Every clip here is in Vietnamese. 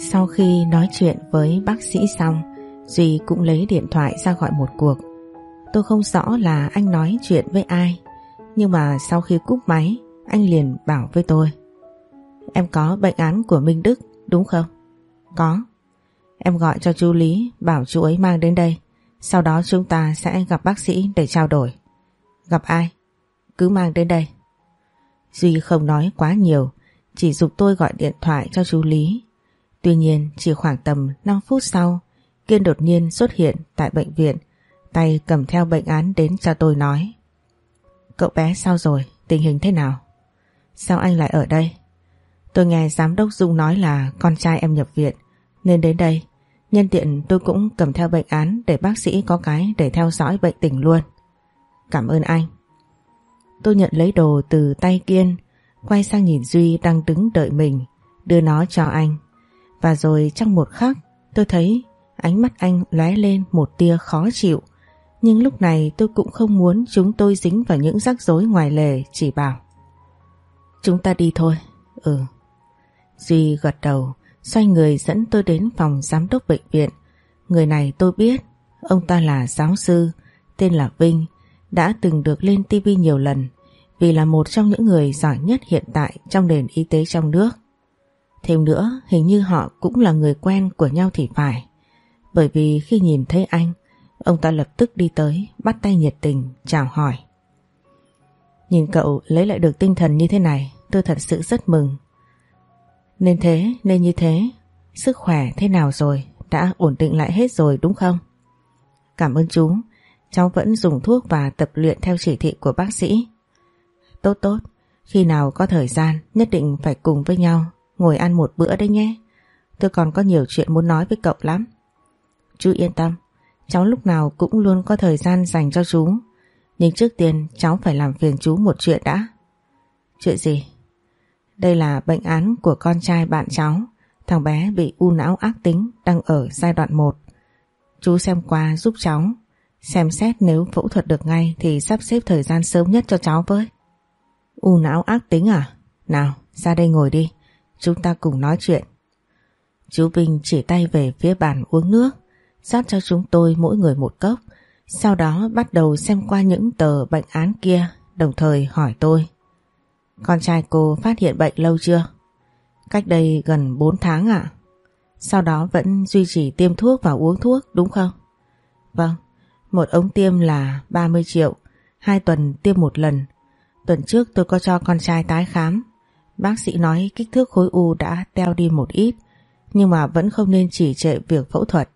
Sau khi nói chuyện với bác sĩ xong, Duy cũng lấy điện thoại ra gọi một cuộc. Tôi không rõ là anh nói chuyện với ai, nhưng mà sau khi cúp máy, anh liền bảo với tôi. Em có bệnh án của Minh Đức, đúng không? Có. Em gọi cho chú Lý, bảo chú ấy mang đến đây. Sau đó chúng ta sẽ gặp bác sĩ để trao đổi. Gặp ai? Cứ mang đến đây. Duy không nói quá nhiều, chỉ dục tôi gọi điện thoại cho chú Lý. Tuy nhiên chỉ khoảng tầm 5 phút sau, Kiên đột nhiên xuất hiện tại bệnh viện, tay cầm theo bệnh án đến cho tôi nói. Cậu bé sao rồi, tình hình thế nào? Sao anh lại ở đây? Tôi nghe giám đốc Dung nói là con trai em nhập viện, nên đến đây. Nhân tiện tôi cũng cầm theo bệnh án để bác sĩ có cái để theo dõi bệnh tình luôn. Cảm ơn anh. Tôi nhận lấy đồ từ tay Kiên, quay sang nhìn Duy đang đứng đợi mình, đưa nó cho anh. Và rồi trong một khắc tôi thấy ánh mắt anh lóe lên một tia khó chịu. Nhưng lúc này tôi cũng không muốn chúng tôi dính vào những rắc rối ngoài lề chỉ bảo. Chúng ta đi thôi. Ừ. Duy gật đầu, xoay người dẫn tôi đến phòng giám đốc bệnh viện. Người này tôi biết, ông ta là giáo sư, tên là Vinh, đã từng được lên TV nhiều lần vì là một trong những người giỏi nhất hiện tại trong nền y tế trong nước. Thêm nữa, hình như họ cũng là người quen của nhau thì phải. Bởi vì khi nhìn thấy anh, ông ta lập tức đi tới, bắt tay nhiệt tình, chào hỏi. Nhìn cậu lấy lại được tinh thần như thế này, tôi thật sự rất mừng. Nên thế, nên như thế, sức khỏe thế nào rồi, đã ổn định lại hết rồi đúng không? Cảm ơn chú, cháu vẫn dùng thuốc và tập luyện theo chỉ thị của bác sĩ. Tốt tốt, khi nào có thời gian nhất định phải cùng với nhau ngồi ăn một bữa đấy nhé. Tôi còn có nhiều chuyện muốn nói với cậu lắm. Chú yên tâm, cháu lúc nào cũng luôn có thời gian dành cho chú. Nhưng trước tiên cháu phải làm phiền chú một chuyện đã. Chuyện gì? Đây là bệnh án của con trai bạn cháu. Thằng bé bị u não ác tính đang ở giai đoạn 1. Chú xem qua giúp cháu. Xem xét nếu phẫu thuật được ngay thì sắp xếp thời gian sớm nhất cho cháu với. U não ác tính à? Nào, ra đây ngồi đi. Chúng ta cùng nói chuyện. Chú Vinh chỉ tay về phía bàn uống nước, rót cho chúng tôi mỗi người một cốc. Sau đó bắt đầu xem qua những tờ bệnh án kia, đồng thời hỏi tôi. Con trai cô phát hiện bệnh lâu chưa? Cách đây gần 4 tháng ạ. Sau đó vẫn duy trì tiêm thuốc và uống thuốc đúng không? Vâng, một ống tiêm là 30 triệu, hai tuần tiêm một lần. Tuần trước tôi có cho con trai tái khám. Bác sĩ nói kích thước khối u đã teo đi một ít, nhưng mà vẫn không nên chỉ trệ việc phẫu thuật.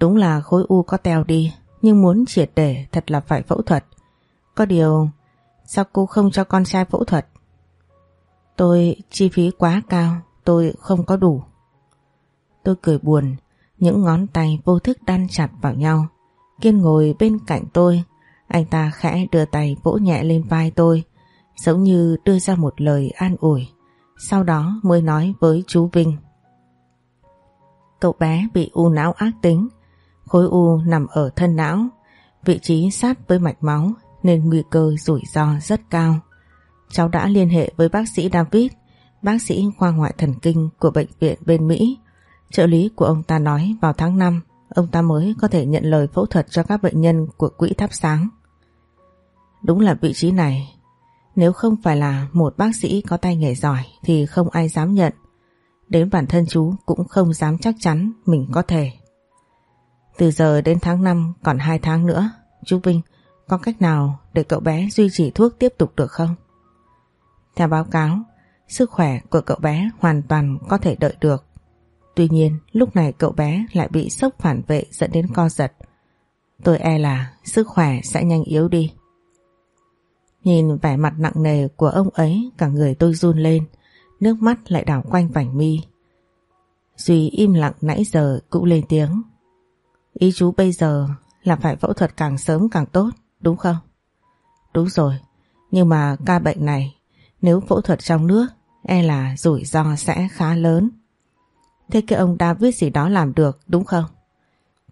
Đúng là khối u có teo đi, nhưng muốn triệt để thật là phải phẫu thuật. Có điều, sao cô không cho con trai phẫu thuật? Tôi chi phí quá cao, tôi không có đủ. Tôi cười buồn, những ngón tay vô thức đan chặt vào nhau. Kiên ngồi bên cạnh tôi, anh ta khẽ đưa tay vỗ nhẹ lên vai tôi, giống như đưa ra một lời an ủi. Sau đó mới nói với chú Vinh. Cậu bé bị u não ác tính, khối u nằm ở thân não, vị trí sát với mạch máu nên nguy cơ rủi ro rất cao. Cháu đã liên hệ với bác sĩ David, bác sĩ khoa ngoại thần kinh của bệnh viện bên Mỹ. Trợ lý của ông ta nói vào tháng 5 ông ta mới có thể nhận lời phẫu thuật cho các bệnh nhân của quỹ thắp sáng. Đúng là vị trí này, nếu không phải là một bác sĩ có tay nghề giỏi thì không ai dám nhận. Đến bản thân chú cũng không dám chắc chắn mình có thể. Từ giờ đến tháng 5 còn 2 tháng nữa, chú Vinh có cách nào để cậu bé duy trì thuốc tiếp tục được không? Theo báo cáo, sức khỏe của cậu bé hoàn toàn có thể đợi được. Tuy nhiên, lúc này cậu bé lại bị sốc phản vệ dẫn đến co giật. Tôi e là sức khỏe sẽ nhanh yếu đi. Nhìn vẻ mặt nặng nề của ông ấy, cả người tôi run lên, nước mắt lại đảo quanh vành mi. Duy im lặng nãy giờ cũng lên tiếng. Ý chú bây giờ là phải phẫu thuật càng sớm càng tốt, đúng không? Đúng rồi, nhưng mà ca bệnh này nếu phẫu thuật trong nước e là rủi ro sẽ khá lớn. Thế cái ông David gì đó làm được đúng không?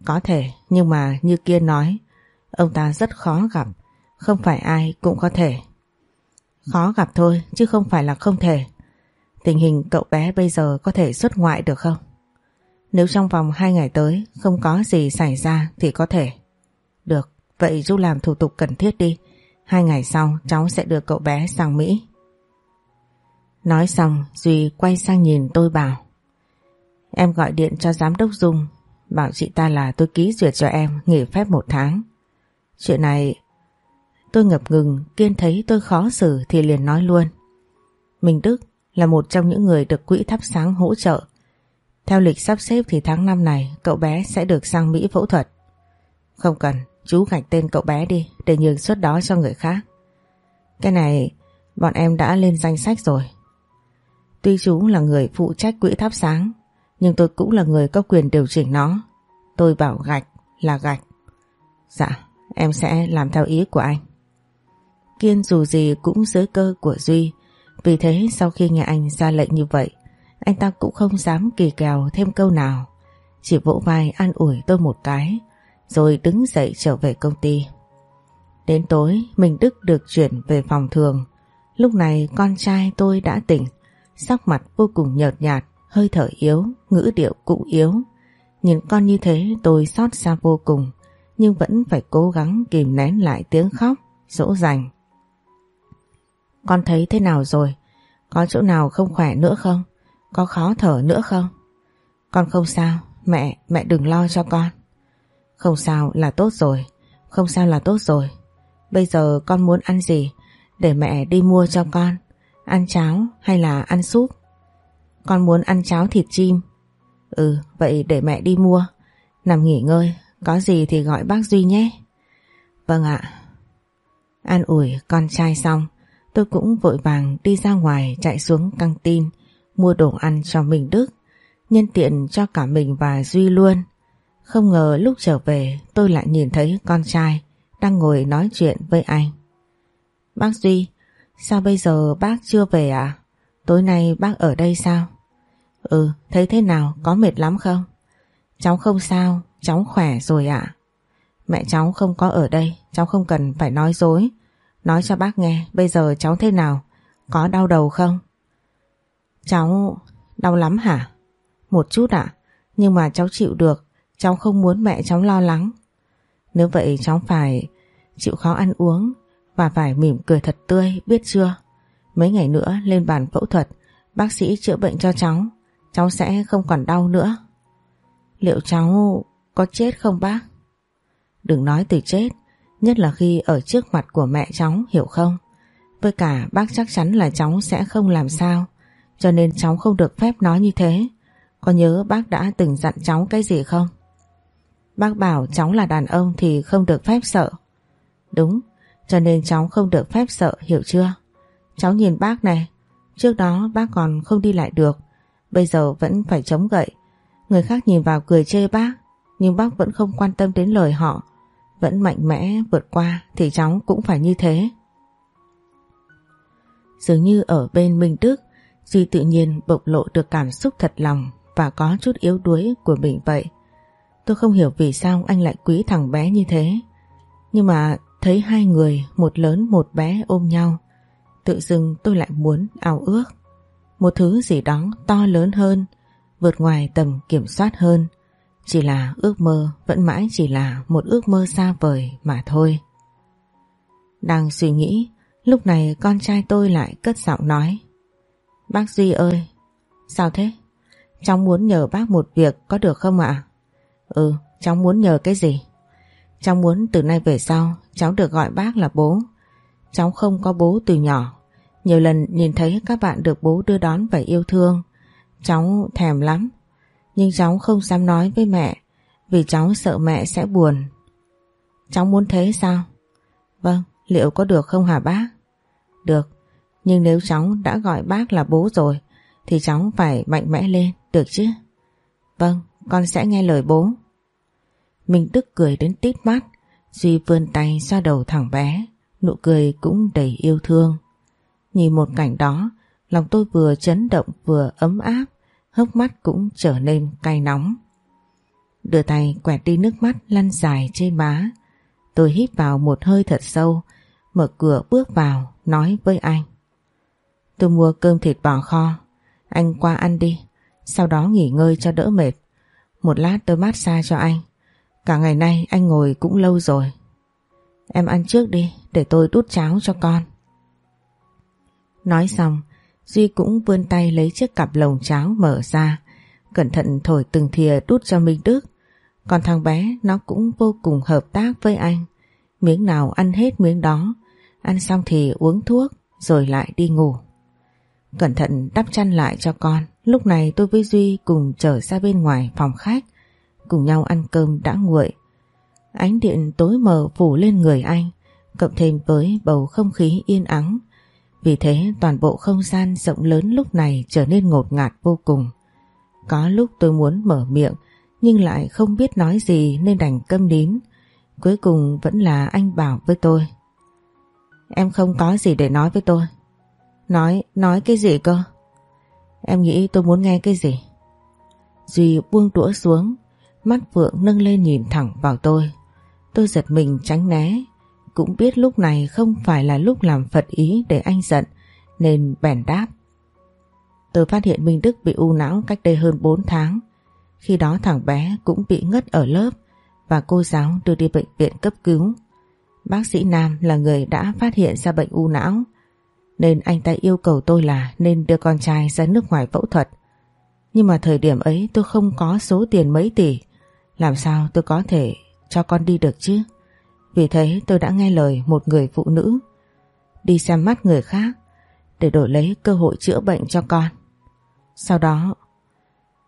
Có thể nhưng mà như kia nói ông ta rất khó gặp không phải ai cũng có thể. Khó gặp thôi chứ không phải là không thể. Tình hình cậu bé bây giờ có thể xuất ngoại được không? Nếu trong vòng 2 ngày tới không có gì xảy ra thì có thể. Được, vậy Du làm thủ tục cần thiết đi. Hai ngày sau cháu sẽ đưa cậu bé sang Mỹ. Nói xong Duy quay sang nhìn tôi bảo Em gọi điện cho giám đốc Dung Bảo chị ta là tôi ký duyệt cho em nghỉ phép một tháng Chuyện này Tôi ngập ngừng, Kiên thấy tôi khó xử thì liền nói luôn. Minh Đức là một trong những người được quỹ thắp sáng hỗ trợ. Theo lịch sắp xếp thì tháng năm này, Cậu bé sẽ được sang Mỹ phẫu thuật. Không cần, Chú gạch tên cậu bé đi, Để nhường suất đó cho người khác. Cái này, Bọn em đã lên danh sách rồi. Tuy chú là người phụ trách quỹ thắp sáng, Nhưng tôi cũng là người có quyền điều chỉnh nó. Tôi bảo gạch là gạch. Dạ em sẽ làm theo ý của anh. Kiên dù gì cũng dưới cơ của Duy. Vì thế sau khi nghe anh ra lệnh như vậy Anh ta cũng không dám kỳ kèo thêm câu nào. Chỉ vỗ vai an ủi tôi một cái Rồi đứng dậy trở về công ty. Đến tối mình Đức được chuyển về phòng thường. Lúc này con trai tôi đã tỉnh. Sắc mặt vô cùng nhợt nhạt, hơi thở yếu, ngữ điệu cũng yếu. Nhìn con như thế tôi xót xa vô cùng, nhưng vẫn phải cố gắng kìm nén lại tiếng khóc, dỗ dành. Con thấy thế nào rồi? Có chỗ nào không khỏe nữa không? Có khó thở nữa không? Con không sao, mẹ, mẹ đừng lo cho con. Không sao là tốt rồi, không sao là tốt rồi. Bây giờ con muốn ăn gì? Để mẹ đi mua cho con. Ăn cháo hay là ăn súp? Con muốn ăn cháo thịt chim. Ừ, vậy để mẹ đi mua. Nằm nghỉ ngơi, có gì thì gọi bác Duy nhé. Vâng ạ. An ủi con trai xong, tôi cũng vội vàng đi ra ngoài chạy xuống căng tin, mua đồ ăn cho mình Đức, nhân tiện cho cả mình và Duy luôn. Không ngờ lúc trở về tôi lại nhìn thấy con trai đang ngồi nói chuyện với anh. Bác Duy, Sao bây giờ bác chưa về à? Tối nay bác ở đây sao? Ừ, thấy thế nào? Có mệt lắm không? Cháu không sao, cháu khỏe rồi ạ. Mẹ cháu không có ở đây, cháu không cần phải nói dối. Nói cho bác nghe, bây giờ cháu thế nào? Có đau đầu không? Cháu... đau lắm hả? Một chút ạ, nhưng mà cháu chịu được, cháu không muốn mẹ cháu lo lắng. Nếu vậy cháu phải chịu khó ăn uống, và phải mỉm cười thật tươi biết chưa Mấy ngày nữa lên bàn phẫu thuật Bác sĩ chữa bệnh cho cháu Cháu sẽ không còn đau nữa Liệu cháu có chết không bác Đừng nói từ chết Nhất là khi ở trước mặt của mẹ cháu, hiểu không? Với cả bác chắc chắn là cháu sẽ không làm sao, Cho nên cháu không được phép nói như thế. Có nhớ bác đã từng dặn cháu cái gì không? Bác bảo cháu là đàn ông thì không được phép sợ. Đúng, cho nên cháu không được phép sợ, hiểu chưa? Cháu nhìn bác này, Trước đó bác còn không đi lại được, Bây giờ vẫn phải chống gậy. Người khác nhìn vào cười chê bác, Nhưng bác vẫn không quan tâm đến lời họ. Vẫn mạnh mẽ vượt qua Thì cháu cũng phải như thế. Dường như ở bên Minh Đức, Duy tự nhiên bộc lộ được cảm xúc thật lòng Và có chút yếu đuối của mình vậy. Tôi không hiểu vì sao anh lại quý thằng bé như thế. Nhưng mà Thấy hai người, một lớn một bé ôm nhau, Tự dưng tôi lại muốn ao ước. Một thứ gì đó to lớn hơn, Vượt ngoài tầm kiểm soát hơn. Chỉ là ước mơ, Vẫn mãi chỉ là một ước mơ xa vời mà thôi Đang suy nghĩ, Lúc này con trai tôi lại cất giọng nói Bác Duy ơi, Sao thế Cháu muốn nhờ bác một việc có được không ạ Ừ cháu muốn nhờ cái gì Cháu muốn từ nay về sau, cháu được gọi bác là bố. Cháu không có bố từ nhỏ. Nhiều lần nhìn thấy các bạn được bố đưa đón và yêu thương. Cháu thèm lắm. Nhưng cháu không dám nói với mẹ vì cháu sợ mẹ sẽ buồn. Cháu muốn thế sao? Vâng, liệu có được không hả bác? Được, nhưng nếu cháu đã gọi bác là bố rồi thì cháu phải mạnh mẽ lên, được chứ? Vâng, con sẽ nghe lời bố. Minh Đức cười đến tít mắt Duy vươn tay xoa đầu thằng bé Nụ cười cũng đầy yêu thương Nhìn một cảnh đó Lòng tôi vừa chấn động vừa ấm áp Hốc mắt cũng trở nên cay nóng Đưa tay quẹt đi nước mắt lăn dài trên má Tôi hít vào một hơi thật sâu Mở cửa bước vào Nói với anh Tôi mua cơm thịt bò kho Anh qua ăn đi, sau đó nghỉ ngơi cho đỡ mệt. Một lát tôi mát xa cho anh. Cả ngày nay anh ngồi cũng lâu rồi. Em ăn trước đi, để tôi đút cháo cho con. Nói xong, Duy cũng vươn tay lấy chiếc cặp lồng cháo mở ra, cẩn thận thổi từng thìa đút cho Minh Đức. Còn thằng bé nó cũng vô cùng hợp tác với anh. Miếng nào ăn hết miếng đó, ăn xong thì uống thuốc rồi lại đi ngủ. Cẩn thận đắp chăn lại cho con, lúc này tôi với Duy cùng trở ra bên ngoài phòng khách, cùng nhau ăn cơm đã nguội. Ánh điện tối mờ phủ lên người anh, cộng thêm với bầu không khí yên ắng. Vì thế toàn bộ không gian rộng lớn lúc này trở nên ngột ngạt vô cùng. Có lúc tôi muốn mở miệng nhưng lại không biết nói gì nên đành câm nín. Cuối cùng vẫn là anh bảo với tôi. Em không có gì để nói với tôi. Nói, nói cái gì cơ? Em nghĩ tôi muốn nghe cái gì? Duy buông đũa xuống, mắt vượng nâng lên nhìn thẳng vào tôi. Tôi giật mình tránh né, cũng biết lúc này không phải là lúc làm phật ý để anh giận, nên bèn đáp. Tôi phát hiện Minh Đức bị u não cách đây hơn 4 tháng. Khi đó thằng bé cũng bị ngất ở lớp và cô giáo đưa đi bệnh viện cấp cứu. Bác sĩ Nam là người đã phát hiện ra bệnh u não nên anh ta yêu cầu tôi là nên đưa con trai ra nước ngoài phẫu thuật. Nhưng mà thời điểm ấy tôi không có số tiền mấy tỷ, làm sao tôi có thể cho con đi được chứ? Vì thế tôi đã nghe lời một người phụ nữ đi xem mắt người khác để đổi lấy cơ hội chữa bệnh cho con. Sau đó,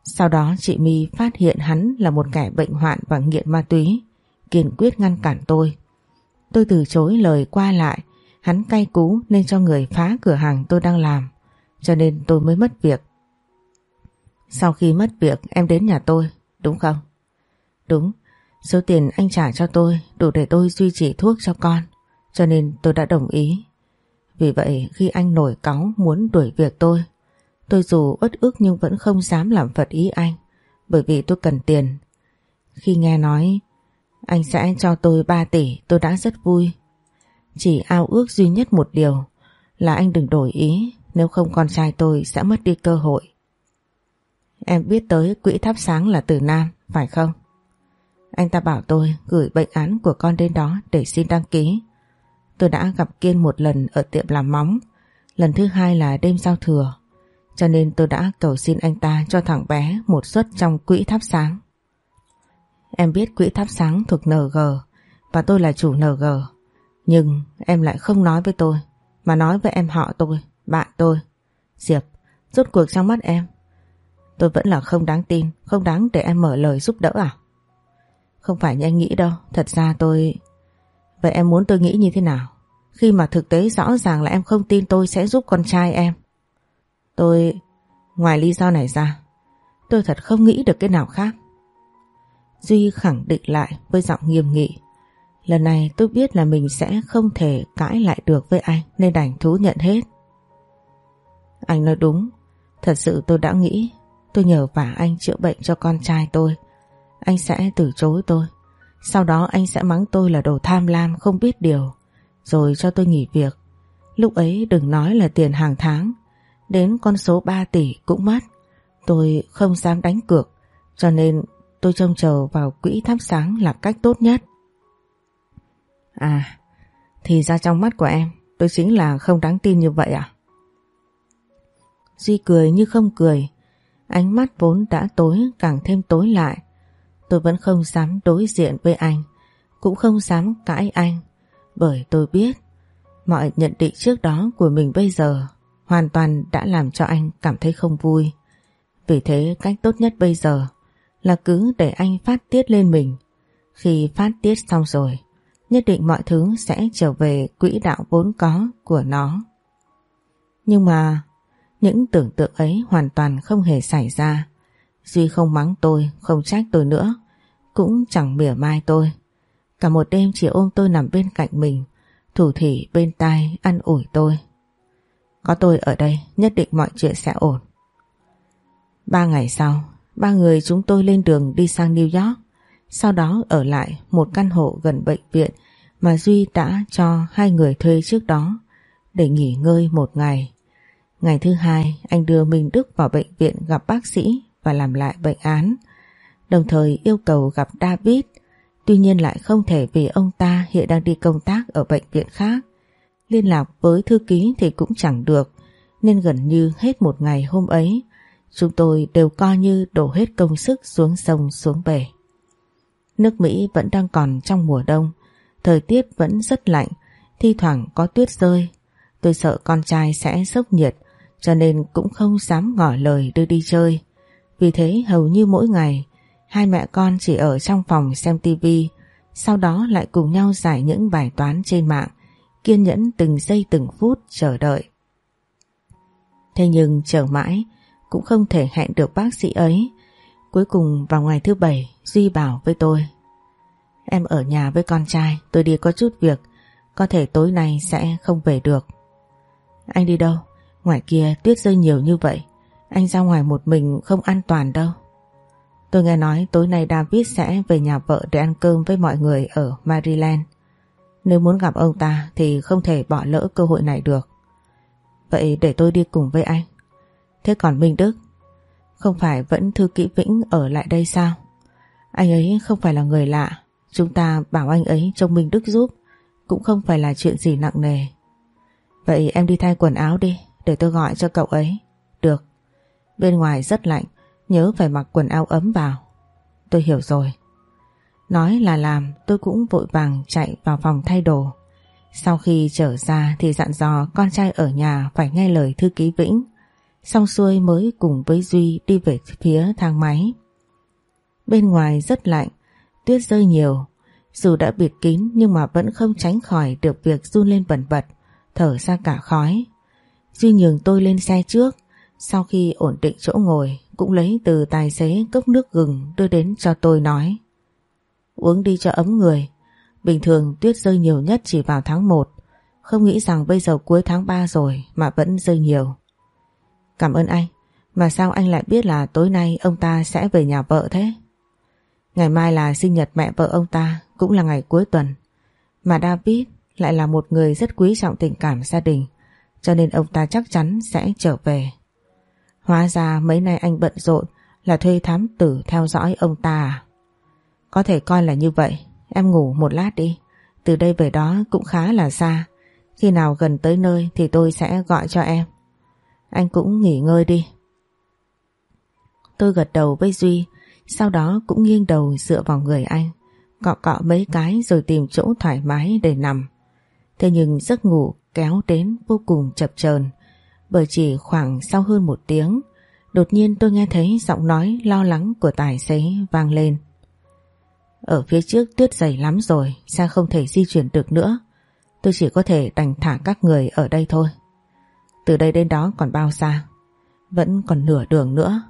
sau đó chị My phát hiện hắn là một kẻ bệnh hoạn và nghiện ma túy, kiên quyết ngăn cản tôi. Tôi từ chối lời qua lại, hắn cay cú nên cho người phá cửa hàng tôi đang làm, cho nên tôi mới mất việc. Sau khi mất việc em đến nhà tôi, đúng không? Đúng, số tiền anh trả cho tôi đủ để tôi duy trì thuốc cho con, cho nên tôi đã đồng ý. Vì vậy khi anh nổi cáu muốn đuổi việc tôi, tôi dù uất ức nhưng vẫn không dám làm phật ý anh, bởi vì tôi cần tiền. Khi nghe nói anh sẽ cho tôi 3 tỷ tôi đã rất vui. Chỉ ao ước duy nhất một điều là anh đừng đổi ý nếu không con trai tôi sẽ mất đi cơ hội. Em biết tới quỹ thắp sáng là từ Nam, phải không? Anh ta bảo tôi gửi bệnh án của con đến đó để xin đăng ký. Tôi đã gặp Kiên một lần ở tiệm làm móng, lần thứ hai là đêm giao thừa. Cho nên tôi đã cầu xin anh ta cho thằng bé một suất trong quỹ thắp sáng. Em biết quỹ thắp sáng thuộc NG và tôi là chủ NG. Nhưng em lại không nói với tôi mà nói với em họ tôi, bạn tôi. Diệp, rốt cuộc trong mắt em. Tôi vẫn là không đáng tin, không đáng để em mở lời giúp đỡ à? Không phải như anh nghĩ đâu, thật ra tôi... Vậy em muốn tôi nghĩ như thế nào? Khi mà thực tế rõ ràng là em không tin tôi sẽ giúp con trai em. Tôi... Ngoài lý do này ra, tôi thật không nghĩ được cái nào khác. Duy khẳng định lại với giọng nghiêm nghị. Lần này tôi biết là mình sẽ không thể cãi lại được với anh nên đành thú nhận hết. Anh nói đúng, thật sự tôi đã nghĩ tôi nhờ vả anh chữa bệnh cho con trai tôi. Anh sẽ từ chối tôi. Sau đó anh sẽ mắng tôi là đồ tham lam không biết điều rồi cho tôi nghỉ việc. Lúc ấy đừng nói là tiền hàng tháng đến con số 3 tỷ cũng mất. Tôi không dám đánh cược cho nên tôi trông chờ vào quỹ thắp sáng là cách tốt nhất. À, thì ra trong mắt của em tôi chính là không đáng tin như vậy à? Duy cười như không cười, ánh mắt vốn đã tối càng thêm tối lại. Tôi vẫn không dám đối diện với anh, cũng không dám cãi anh, bởi tôi biết mọi nhận định trước đó của mình bây giờ hoàn toàn đã làm cho anh cảm thấy không vui. Vì thế cách tốt nhất bây giờ là cứ để anh phát tiết lên mình. Khi phát tiết xong rồi, nhất định mọi thứ sẽ trở về quỹ đạo vốn có của nó. Nhưng mà những tưởng tượng ấy hoàn toàn không hề xảy ra. Duy không mắng tôi, không trách tôi nữa, cũng chẳng mỉa mai tôi. Cả một đêm chỉ ôm tôi nằm bên cạnh mình, thủ thỉ bên tai ăn ủi tôi. Có tôi ở đây, nhất định mọi chuyện sẽ ổn. Ba ngày sau, ba người chúng tôi lên đường đi sang New York, sau đó ở lại một căn hộ gần bệnh viện mà Duy đã cho hai người thuê trước đó để nghỉ ngơi một ngày. Ngày thứ hai anh đưa Minh Đức vào bệnh viện gặp bác sĩ và làm lại bệnh án. Đồng thời yêu cầu gặp David Tuy nhiên lại không thể vì ông ta hiện đang đi công tác ở bệnh viện khác. Liên lạc với thư ký thì cũng chẳng được nên gần như hết một ngày hôm ấy chúng tôi đều coi như đổ hết công sức xuống sông xuống bể. Nước Mỹ vẫn đang còn trong mùa đông, thời tiết vẫn rất lạnh, thi thoảng có tuyết rơi. Tôi sợ con trai sẽ sốc nhiệt cho nên cũng không dám ngỏ lời đưa đi chơi. Vì thế hầu như mỗi ngày hai mẹ con chỉ ở trong phòng xem tivi, sau đó lại cùng nhau giải những bài toán trên mạng, kiên nhẫn từng giây từng phút chờ đợi. Thế nhưng chờ mãi cũng không thể hẹn được bác sĩ ấy. Cuối cùng vào ngày thứ bảy Duy bảo với tôi Em ở nhà với con trai tôi đi có chút việc có thể tối nay sẽ không về được. Anh đi đâu? Ngoài kia tuyết rơi nhiều như vậy anh ra ngoài một mình không an toàn đâu. Tôi nghe nói tối nay David sẽ về nhà vợ để ăn cơm với mọi người ở Maryland. Nếu muốn gặp ông ta thì không thể bỏ lỡ cơ hội này được. Vậy để tôi đi cùng với anh. Thế còn Minh Đức? Không phải vẫn thư kỹ Vĩnh ở lại đây sao? Anh ấy không phải là người lạ. Chúng ta bảo anh ấy trông Minh Đức giúp. Cũng không phải là chuyện gì nặng nề. Vậy em đi thay quần áo đi. Để tôi gọi cho cậu ấy. Được. Bên ngoài rất lạnh. Nhớ phải mặc quần áo ấm vào. Tôi hiểu rồi. Nói là làm tôi cũng vội vàng chạy vào phòng thay đồ. Sau khi trở ra thì dặn dò con trai ở nhà phải nghe lời thư ký Vĩnh. Xong xuôi mới cùng với Duy đi về phía thang máy. Bên ngoài rất lạnh, tuyết rơi nhiều. Dù đã bịt kín nhưng mà vẫn không tránh khỏi được việc run lên bẩn bật, thở ra cả khói. Duy nhường tôi lên xe trước, sau khi ổn định chỗ ngồi cũng lấy từ tài xế cốc nước gừng đưa đến cho tôi nói. Uống đi cho ấm người, bình thường tuyết rơi nhiều nhất chỉ vào tháng 1, không nghĩ rằng bây giờ cuối tháng 3 rồi mà vẫn rơi nhiều. Cảm ơn anh, mà sao anh lại biết là tối nay ông ta sẽ về nhà vợ thế? Ngày mai là sinh nhật mẹ vợ ông ta, cũng là ngày cuối tuần. Mà David lại là một người rất quý trọng tình cảm gia đình, cho nên ông ta chắc chắn sẽ trở về. Hóa ra mấy nay anh bận rộn là thuê thám tử theo dõi ông ta à? Có thể coi là như vậy, em ngủ một lát đi. Từ đây về đó cũng khá là xa. Khi nào gần tới nơi thì tôi sẽ gọi cho em. Anh cũng nghỉ ngơi đi. Tôi gật đầu với Duy, sau đó cũng nghiêng đầu dựa vào người anh, cọ cọ mấy cái rồi tìm chỗ thoải mái để nằm. Thế nhưng giấc ngủ kéo đến vô cùng chập chờn bởi chỉ khoảng sau hơn một tiếng, đột nhiên tôi nghe thấy giọng nói lo lắng của tài xế vang lên. Ở phía trước tuyết dày lắm rồi, xe không thể di chuyển được nữa. Tôi chỉ có thể đành thả các người ở đây thôi. Từ đây đến đó còn bao xa? Vẫn còn nửa đường nữa.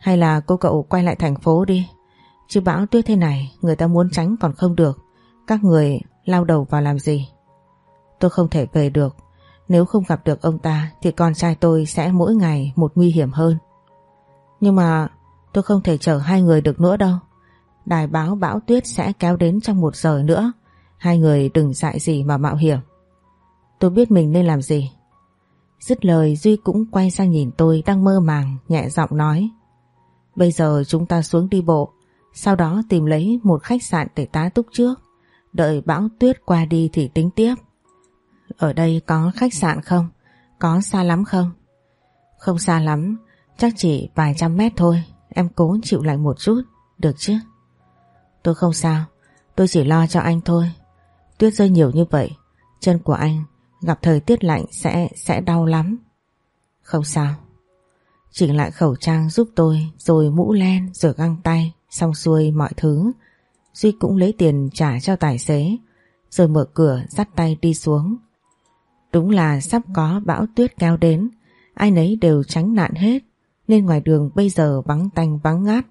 Hay là cô cậu quay lại thành phố đi. Chứ bão tuyết thế này, người ta muốn tránh còn không được. Các người lao đầu vào làm gì? Tôi không thể về được nếu không gặp được ông ta thì con trai tôi sẽ mỗi ngày một nguy hiểm hơn. Nhưng mà tôi không thể chở hai người được nữa đâu. Đài báo bão tuyết sẽ kéo đến trong một giờ nữa. Hai người đừng dại gì mà mạo hiểm. Tôi biết mình nên làm gì. Dứt lời Duy cũng quay sang nhìn tôi đang mơ màng, nhẹ giọng nói. Bây giờ chúng ta xuống đi bộ, sau đó tìm lấy một khách sạn để tá túc trước. Đợi bão tuyết qua đi thì tính tiếp. Ở đây có khách sạn không? Có xa lắm không? Không xa lắm, chắc chỉ vài trăm mét thôi. Em cố chịu lại một chút, được chứ? Tôi không sao, tôi chỉ lo cho anh thôi. Tuyết rơi nhiều như vậy, chân của anh gặp thời tiết lạnh sẽ sẽ đau lắm. Không sao. Chỉnh lại khẩu trang giúp tôi, rồi mũ len, rồi găng tay, xong xuôi mọi thứ. Duy cũng lấy tiền trả cho tài xế, rồi mở cửa dắt tay đi xuống. Đúng là sắp có bão tuyết kéo đến, ai nấy đều tránh nạn hết, nên ngoài đường bây giờ vắng tanh vắng ngát.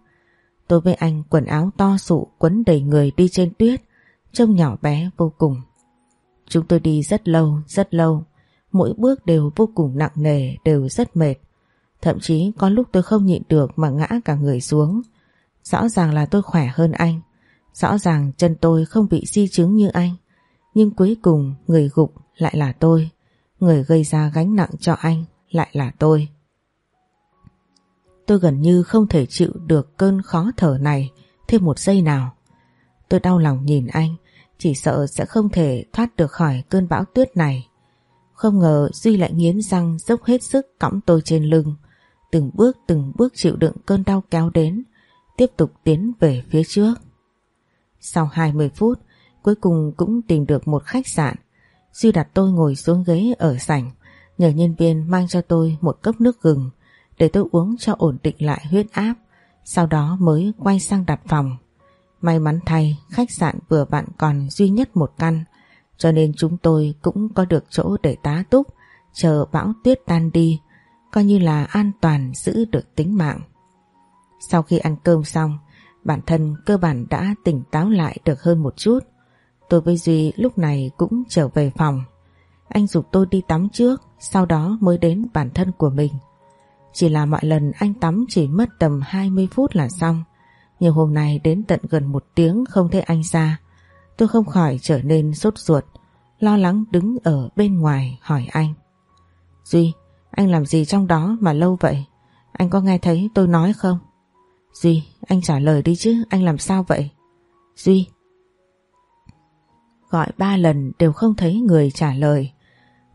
Tôi với anh quần áo to sụ quấn đầy người đi trên tuyết, trông nhỏ bé vô cùng. Chúng tôi đi rất lâu, rất lâu, mỗi bước đều vô cùng nặng nề, đều rất mệt. Thậm chí có lúc tôi không nhịn được mà ngã cả người xuống. Rõ ràng là tôi khỏe hơn anh, rõ ràng chân tôi không bị di chứng như anh. Nhưng cuối cùng người gục lại là tôi, người gây ra gánh nặng cho anh lại là tôi. Tôi gần như không thể chịu được cơn khó thở này thêm một giây nào. Tôi đau lòng nhìn anh, chỉ sợ sẽ không thể thoát được khỏi cơn bão tuyết này. Không ngờ Duy lại nghiến răng dốc hết sức cõng tôi trên lưng. Từng bước từng bước chịu đựng cơn đau kéo đến, tiếp tục tiến về phía trước. Sau 20 phút, cuối cùng cũng tìm được một khách sạn. Duy đặt tôi ngồi xuống ghế ở sảnh, nhờ nhân viên mang cho tôi một cốc nước gừng để tôi uống cho ổn định lại huyết áp, sau đó mới quay sang đặt phòng. May mắn thay, khách sạn vừa vặn còn duy nhất một căn, cho nên chúng tôi cũng có được chỗ để tá túc, chờ bão tuyết tan đi, coi như là an toàn giữ được tính mạng. Sau khi ăn cơm xong, bản thân cơ bản đã tỉnh táo lại được hơn một chút. Tôi với Duy lúc này cũng trở về phòng. Anh dục tôi đi tắm trước, sau đó mới đến bản thân của mình. Chỉ là mọi lần anh tắm chỉ mất tầm 20 phút là xong. Nhưng hôm nay đến tận gần một tiếng không thấy anh ra. Tôi không khỏi trở nên sốt ruột, lo lắng đứng ở bên ngoài hỏi anh. Duy, anh làm gì trong đó mà lâu vậy? Anh có nghe thấy tôi nói không? Duy, anh trả lời đi chứ, anh làm sao vậy? Duy. Gọi ba lần đều không thấy người trả lời.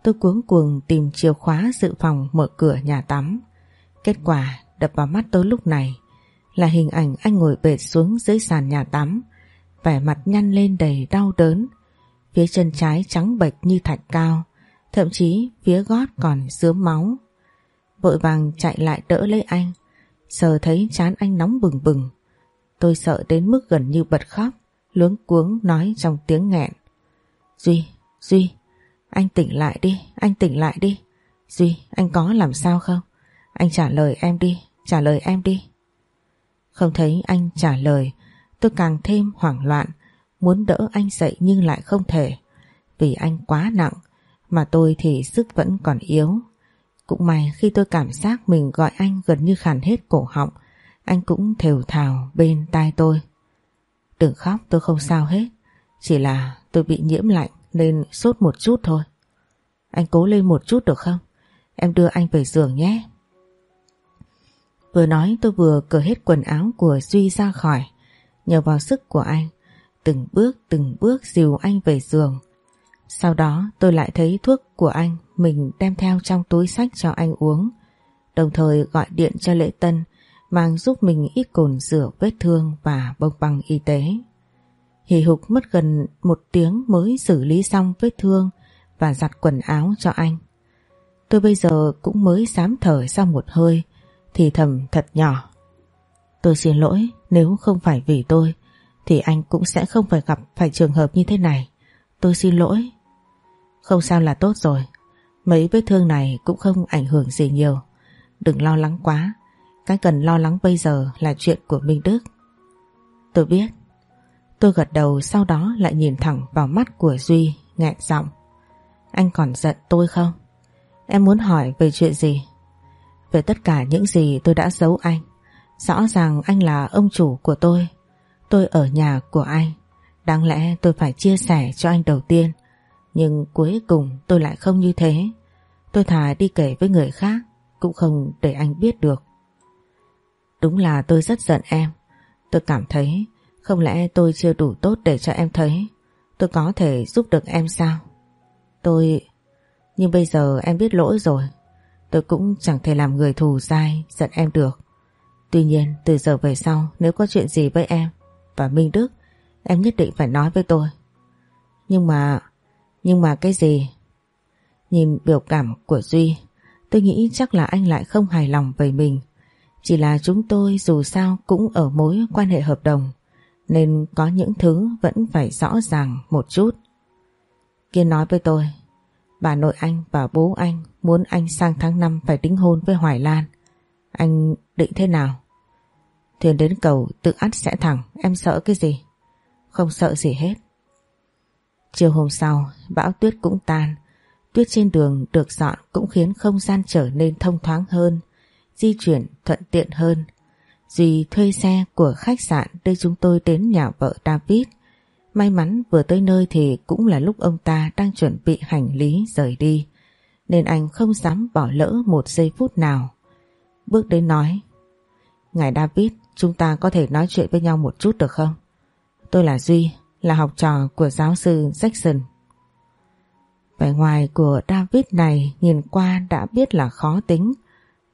Tôi cuống cuồng tìm chìa khóa dự phòng mở cửa nhà tắm. Kết quả đập vào mắt tôi lúc này là hình ảnh anh ngồi bệt xuống dưới sàn nhà tắm, vẻ mặt nhăn lên đầy đau đớn, phía chân trái trắng bệch như thạch cao, thậm chí phía gót còn dướm máu. Vội vàng chạy lại đỡ lấy anh, sờ thấy chán anh nóng bừng bừng. Tôi sợ đến mức gần như bật khóc, luống cuống nói trong tiếng nghẹn. Duy, Duy, anh tỉnh lại đi, anh tỉnh lại đi. Duy, anh có làm sao không? Anh trả lời em đi, trả lời em đi. Không thấy anh trả lời, tôi càng thêm hoảng loạn, muốn đỡ anh dậy nhưng lại không thể. Vì anh quá nặng, mà tôi thì sức vẫn còn yếu. Cũng may khi tôi cảm giác mình gọi anh gần như khàn hết cổ họng, anh cũng thều thào bên tai tôi. Đừng khóc tôi không sao hết, chỉ là tôi bị nhiễm lạnh nên sốt một chút thôi. Anh cố lên một chút được không? Em đưa anh về giường nhé. Vừa nói tôi vừa cởi hết quần áo của Duy ra khỏi. Nhờ vào sức của anh, từng bước từng bước dìu anh về giường. Sau đó tôi lại thấy thuốc của anh mình đem theo trong túi sách cho anh uống. Đồng thời gọi điện cho Lễ Tân mang giúp mình ít cồn rửa vết thương và bông băng y tế. Hì hục mất gần một tiếng mới xử lý xong vết thương và giặt quần áo cho anh. Tôi bây giờ cũng mới dám thở ra một hơi, thì thầm thật nhỏ. Tôi xin lỗi, nếu không phải vì tôi, thì anh cũng sẽ không phải gặp phải trường hợp như thế này. Tôi xin lỗi. Không sao là tốt rồi. Mấy vết thương này cũng không ảnh hưởng gì nhiều. Đừng lo lắng quá. Cái cần lo lắng bây giờ là chuyện của Minh Đức. Tôi biết. Tôi gật đầu sau đó lại nhìn thẳng vào mắt của Duy, nghẹn giọng. Anh còn giận tôi không? Em muốn hỏi về chuyện gì? Về tất cả những gì tôi đã giấu anh. Rõ ràng anh là ông chủ của tôi. Tôi ở nhà của anh. Đáng lẽ tôi phải chia sẻ cho anh đầu tiên. Nhưng cuối cùng tôi lại không như thế. Tôi thà đi kể với người khác Cũng không để anh biết được. Đúng là tôi rất giận em. Tôi cảm thấy không lẽ tôi chưa đủ tốt để cho em thấy Tôi có thể giúp được em sao Tôi, Nhưng bây giờ em biết lỗi rồi Tôi cũng chẳng thể làm người thù dai, giận em được. Tuy nhiên, từ giờ về sau, nếu có chuyện gì với em và Minh Đức, em nhất định phải nói với tôi. Nhưng mà... Nhưng mà cái gì? Nhìn biểu cảm của Duy, tôi nghĩ chắc là anh lại không hài lòng về mình. Chỉ là chúng tôi dù sao cũng ở mối quan hệ hợp đồng nên có những thứ vẫn phải rõ ràng một chút. Kiên nói với tôi Bà nội anh và bố anh muốn anh sang tháng 5 phải đính hôn với Hoài Lan. Anh định thế nào? Thuyền đến cầu tự ắt sẽ thẳng, em sợ cái gì? Không sợ gì hết. Chiều hôm sau, bão tuyết cũng tan. Tuyết trên đường được dọn cũng khiến không gian trở nên thông thoáng hơn, di chuyển thuận tiện hơn. Duy thuê xe của khách sạn đưa chúng tôi đến nhà vợ David May mắn vừa tới nơi thì cũng là lúc ông ta đang chuẩn bị hành lý rời đi. nên anh không dám bỏ lỡ một giây phút nào. Bước đến nói Ngài David, chúng ta có thể nói chuyện với nhau một chút được không? Tôi là Duy, là học trò của giáo sư Jackson. Vẻ ngoài của David này nhìn qua đã biết là khó tính.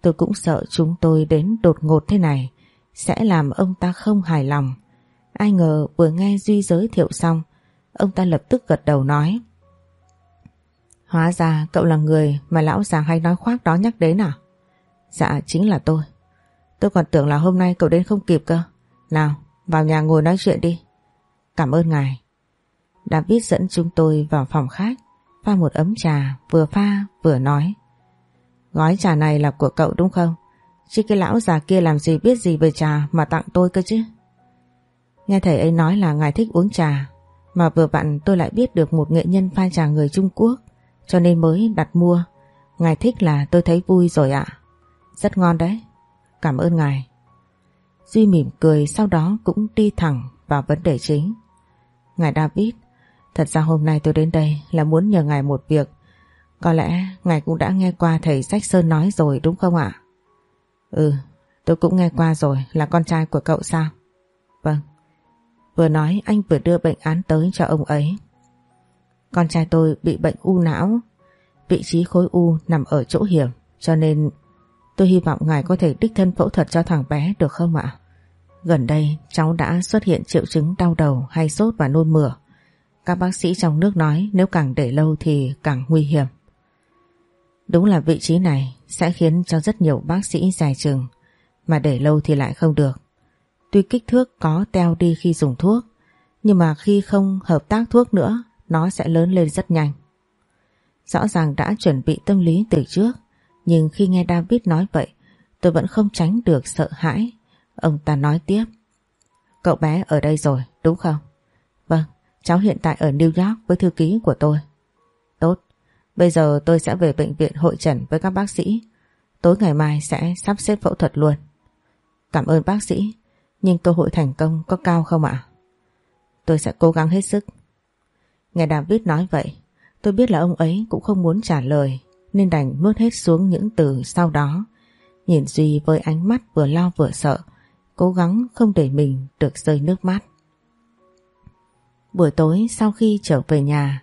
Tôi cũng sợ chúng tôi đến đột ngột thế này sẽ làm ông ta không hài lòng. Ai ngờ vừa nghe Duy giới thiệu xong, ông ta lập tức gật đầu nói. Hóa ra cậu là người mà lão già hay nói khoác đó nhắc đến à? Dạ chính là tôi. Tôi còn tưởng là hôm nay cậu đến không kịp cơ. Nào, vào nhà ngồi nói chuyện đi. Cảm ơn ngài. David dẫn chúng tôi vào phòng khách, pha một ấm trà, vừa pha vừa nói. Gói trà này là của cậu đúng không? Chứ cái lão già kia làm gì biết gì về trà mà tặng tôi cơ chứ. Nghe thầy ấy nói là ngài thích uống trà, mà vừa vặn tôi lại biết được một nghệ nhân pha trà người Trung Quốc, cho nên mới đặt mua. Ngài thích là tôi thấy vui rồi ạ. Rất ngon đấy. Cảm ơn ngài. Duy mỉm cười sau đó cũng đi thẳng vào vấn đề chính. Ngài David, thật ra hôm nay tôi đến đây là muốn nhờ ngài một việc. Có lẽ ngài cũng đã nghe qua thầy Sách Sơn nói rồi đúng không ạ? Ừ, tôi cũng nghe qua rồi là con trai của cậu sao? Vâng. Vừa nói anh vừa đưa bệnh án tới cho ông ấy. Con trai tôi bị bệnh u não, vị trí khối u nằm ở chỗ hiểm cho nên tôi hy vọng ngài có thể đích thân phẫu thuật cho thằng bé được không ạ? Gần đây cháu đã xuất hiện triệu chứng đau đầu hay sốt và nôn mửa. Các bác sĩ trong nước nói nếu càng để lâu thì càng nguy hiểm. Đúng là vị trí này sẽ khiến cho rất nhiều bác sĩ dài chừng, mà để lâu thì lại không được. Tuy kích thước có teo đi khi dùng thuốc, nhưng mà khi không hợp tác thuốc nữa, nó sẽ lớn lên rất nhanh. Rõ ràng đã chuẩn bị tâm lý từ trước, nhưng khi nghe David nói vậy, tôi vẫn không tránh được sợ hãi. Ông ta nói tiếp. Cậu bé ở đây rồi, đúng không? Vâng, cháu hiện tại ở New York với thư ký của tôi. Bây giờ tôi sẽ về bệnh viện hội trần với các bác sĩ. Tối ngày mai sẽ sắp xếp phẫu thuật luôn. Cảm ơn bác sĩ, nhưng cơ hội thành công có cao không ạ? Tôi sẽ cố gắng hết sức. Nghe David nói vậy, tôi biết là ông ấy cũng không muốn trả lời nên đành nuốt hết xuống những từ sau đó. Nhìn Duy với ánh mắt vừa lo vừa sợ, cố gắng không để mình được rơi nước mắt. Buổi tối sau khi trở về nhà,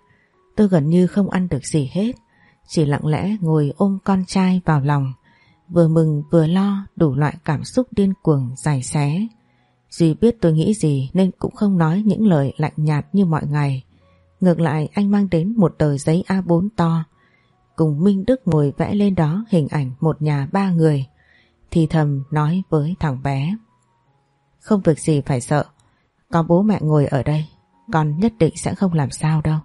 tôi gần như không ăn được gì hết, chỉ lặng lẽ ngồi ôm con trai vào lòng, vừa mừng vừa lo đủ loại cảm xúc điên cuồng dài xé. Duy biết tôi nghĩ gì nên cũng không nói những lời lạnh nhạt như mọi ngày. Ngược lại anh mang đến một tờ giấy A4 to, cùng Minh Đức ngồi vẽ lên đó hình ảnh một nhà ba người, thì thầm nói với thằng bé. Không việc gì phải sợ, có bố mẹ ngồi ở đây, con nhất định sẽ không làm sao đâu.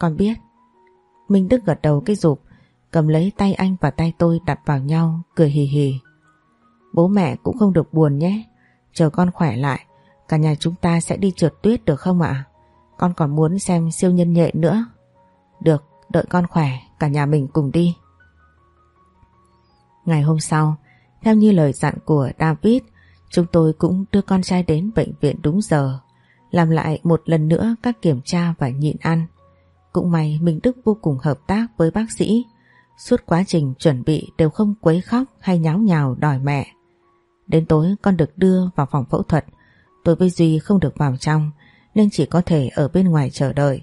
Con biết. Minh Đức gật đầu cái rụp, cầm lấy tay anh và tay tôi đặt vào nhau, cười hì hì. Bố mẹ cũng không được buồn nhé, chờ con khỏe lại, cả nhà chúng ta sẽ đi trượt tuyết được không ạ? Con còn muốn xem siêu nhân nhện nữa. Được, đợi con khỏe, cả nhà mình cùng đi. Ngày hôm sau, theo như lời dặn của David, chúng tôi cũng đưa con trai đến bệnh viện đúng giờ, làm lại một lần nữa các kiểm tra và nhịn ăn. Cũng may Minh Đức vô cùng hợp tác với bác sĩ, suốt quá trình chuẩn bị đều không quấy khóc hay nháo nhào đòi mẹ. Đến tối con được đưa vào phòng phẫu thuật, tôi với Duy không được vào trong nên chỉ có thể ở bên ngoài chờ đợi.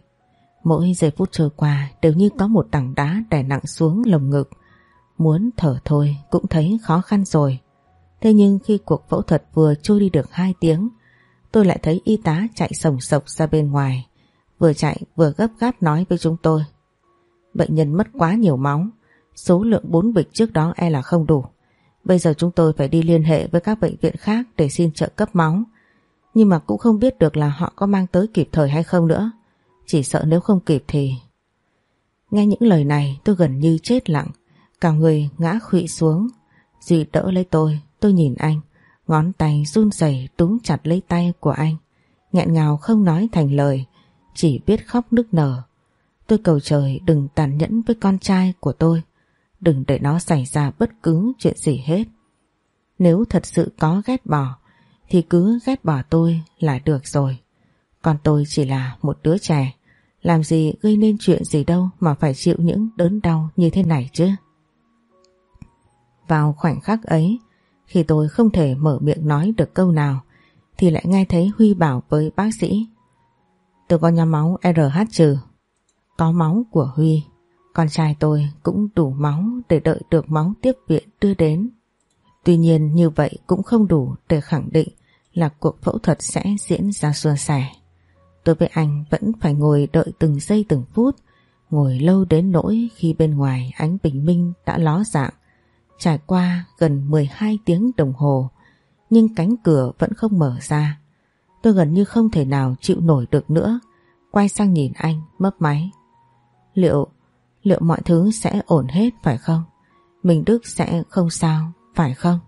Mỗi giây phút trôi qua đều như có một tảng đá đè nặng xuống lồng ngực. Muốn thở thôi cũng thấy khó khăn rồi. Thế nhưng khi cuộc phẫu thuật vừa trôi đi được 2 tiếng, tôi lại thấy y tá chạy sồng sộc ra bên ngoài. Vừa chạy vừa gấp gáp nói với chúng tôi. Bệnh nhân mất quá nhiều máu, số lượng 4 bịch trước đó e là không đủ. Bây giờ chúng tôi phải đi liên hệ với các bệnh viện khác để xin trợ cấp máu. Nhưng mà cũng không biết được là họ có mang tới kịp thời hay không nữa. Chỉ sợ nếu không kịp thì... Nghe những lời này tôi gần như chết lặng. Cả người ngã khụy xuống. Duy đỡ lấy tôi, tôi nhìn anh. Ngón tay run rẩy túm chặt lấy tay của anh. Nghẹn ngào không nói thành lời. Chỉ biết khóc nức nở. Tôi cầu trời đừng tàn nhẫn với con trai của tôi. Đừng để nó xảy ra bất cứ chuyện gì hết. Nếu thật sự có ghét bỏ thì cứ ghét bỏ tôi là được rồi. Còn tôi chỉ là một đứa trẻ Làm gì gây nên chuyện gì đâu mà phải chịu những đớn đau như thế này chứ. Vào khoảnh khắc ấy, khi tôi không thể mở miệng nói được câu nào, thì lại nghe thấy Huy bảo với bác sĩ. Tôi có nhóm máu RH trừ, có máu của Huy. Con trai tôi cũng đủ máu để đợi được máu tiếp viện đưa đến. Tuy nhiên như vậy cũng không đủ để khẳng định là cuộc phẫu thuật sẽ diễn ra suôn sẻ. Tôi với anh vẫn phải ngồi đợi từng giây từng phút, ngồi lâu đến nỗi khi bên ngoài ánh bình minh đã ló dạng. Trải qua gần 12 tiếng đồng hồ, nhưng cánh cửa vẫn không mở ra. Tôi gần như không thể nào chịu nổi được nữa, quay sang nhìn anh mấp máy. Liệu, liệu mọi thứ sẽ ổn hết phải không? Mình Đức sẽ không sao, phải không?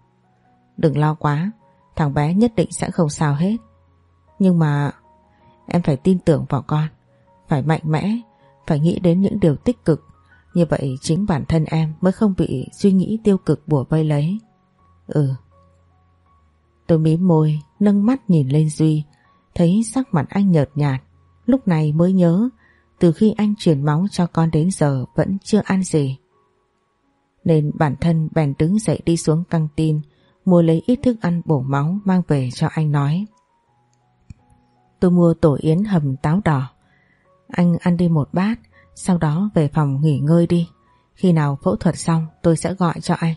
Đừng lo quá, thằng bé nhất định sẽ không sao hết. Nhưng mà em phải tin tưởng vào con, phải mạnh mẽ, phải nghĩ đến những điều tích cực. Như vậy chính bản thân em mới không bị suy nghĩ tiêu cực bùa vây lấy. Ừ. Tôi mím môi, nâng mắt nhìn lên Duy, thấy sắc mặt anh nhợt nhạt. Lúc này mới nhớ, từ khi anh truyền máu cho con đến giờ vẫn chưa ăn gì. Nên bản thân bèn đứng dậy đi xuống căng tin, mua lấy ít thức ăn bổ máu mang về cho anh nói. Tôi mua tổ yến hầm táo đỏ. Anh ăn đi một bát, sau đó về phòng nghỉ ngơi đi. Khi nào phẫu thuật xong tôi sẽ gọi cho anh.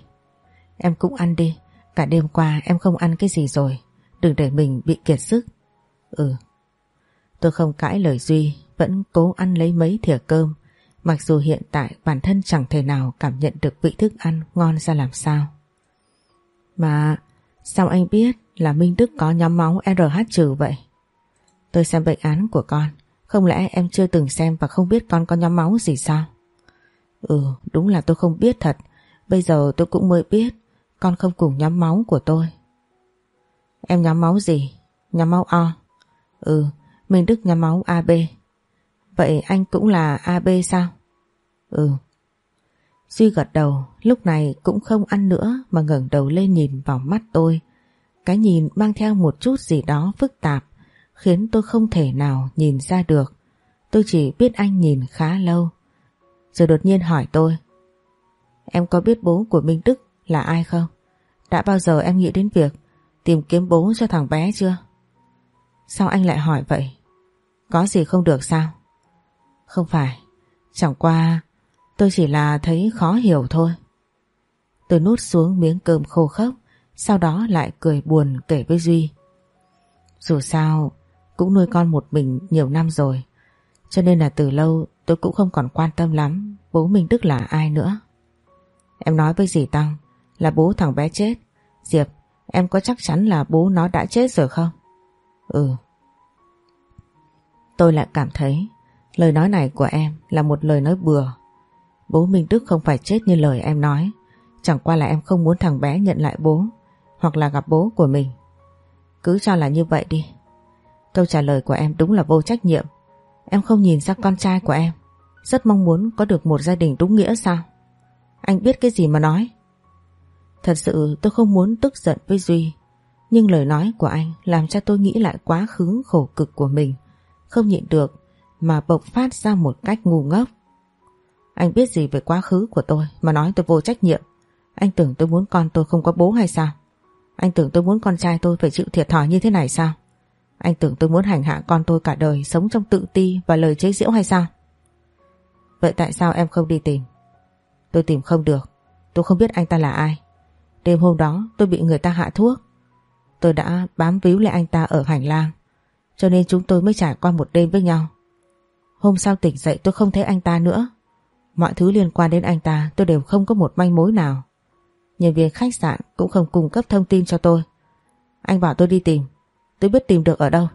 Em cũng ăn đi, cả đêm qua em không ăn cái gì rồi. Đừng để mình bị kiệt sức. Ừ. Tôi không cãi lời Duy, vẫn cố ăn lấy mấy thìa cơm. Mặc dù hiện tại bản thân chẳng thể nào cảm nhận được vị thức ăn ngon ra làm sao. Mà sao anh biết là Minh Đức có nhóm máu RH trừ vậy? Tôi xem bệnh án của con Không lẽ em chưa từng xem và không biết con có nhóm máu gì sao? Ừ đúng là tôi không biết thật Bây giờ tôi cũng mới biết Con không cùng nhóm máu của tôi Em nhóm máu gì? Nhóm máu O Ừ Minh Đức nhà máu AB Vậy anh cũng là AB sao? Ừ Duy gật đầu, lúc này cũng không ăn nữa mà ngẩng đầu lên nhìn vào mắt tôi. Cái nhìn mang theo một chút gì đó phức tạp, khiến tôi không thể nào nhìn ra được. Tôi chỉ biết anh nhìn khá lâu. Rồi đột nhiên hỏi tôi. Em có biết bố của Minh Đức là ai không? Đã bao giờ em nghĩ đến việc tìm kiếm bố cho thằng bé chưa? Sao anh lại hỏi vậy? Có gì không được sao? Không phải, chẳng qua Tôi chỉ là thấy khó hiểu thôi. Tôi nuốt xuống miếng cơm khô khốc, sau đó lại cười buồn kể với Duy. Dù sao, cũng nuôi con một mình nhiều năm rồi, cho nên là từ lâu tôi cũng không còn quan tâm lắm bố mình Đức là ai nữa. Em nói với dì Tăng là bố thằng bé chết. Diệp, em có chắc chắn là bố nó đã chết rồi không? Ừ. Tôi lại cảm thấy lời nói này của em là một lời nói bừa. Bố Minh Đức không phải chết như lời em nói. Chẳng qua là em không muốn thằng bé nhận lại bố, Hoặc là gặp bố của mình. Cứ cho là như vậy đi. Câu trả lời của em đúng là vô trách nhiệm. Em không nhìn ra con trai của em. Rất mong muốn có được một gia đình đúng nghĩa sao? Anh biết cái gì mà nói? Thật sự tôi không muốn tức giận với Duy. Nhưng lời nói của anh làm cho tôi nghĩ lại quá khứ khổ cực của mình Không nhịn được, mà bộc phát ra một cách ngu ngốc anh biết gì về quá khứ của tôi mà nói tôi vô trách nhiệm. Anh tưởng tôi muốn con tôi không có bố hay sao? Anh tưởng tôi muốn con trai tôi phải chịu thiệt thòi như thế này sao? Anh tưởng tôi muốn hành hạ con tôi cả đời sống trong tự ti và lời chế giễu hay sao? Vậy tại sao em không đi tìm? Tôi tìm không được. Tôi không biết anh ta là ai. Đêm hôm đó, tôi bị người ta hạ thuốc. Tôi đã bám víu lại anh ta ở hành lang. Cho nên chúng tôi mới trải qua một đêm với nhau. Hôm sau tỉnh dậy tôi không thấy anh ta nữa. Mọi thứ liên quan đến anh ta tôi đều không có một manh mối nào. Nhân viên khách sạn cũng không cung cấp thông tin cho tôi. Anh bảo tôi đi tìm. Tôi biết tìm được ở đâu.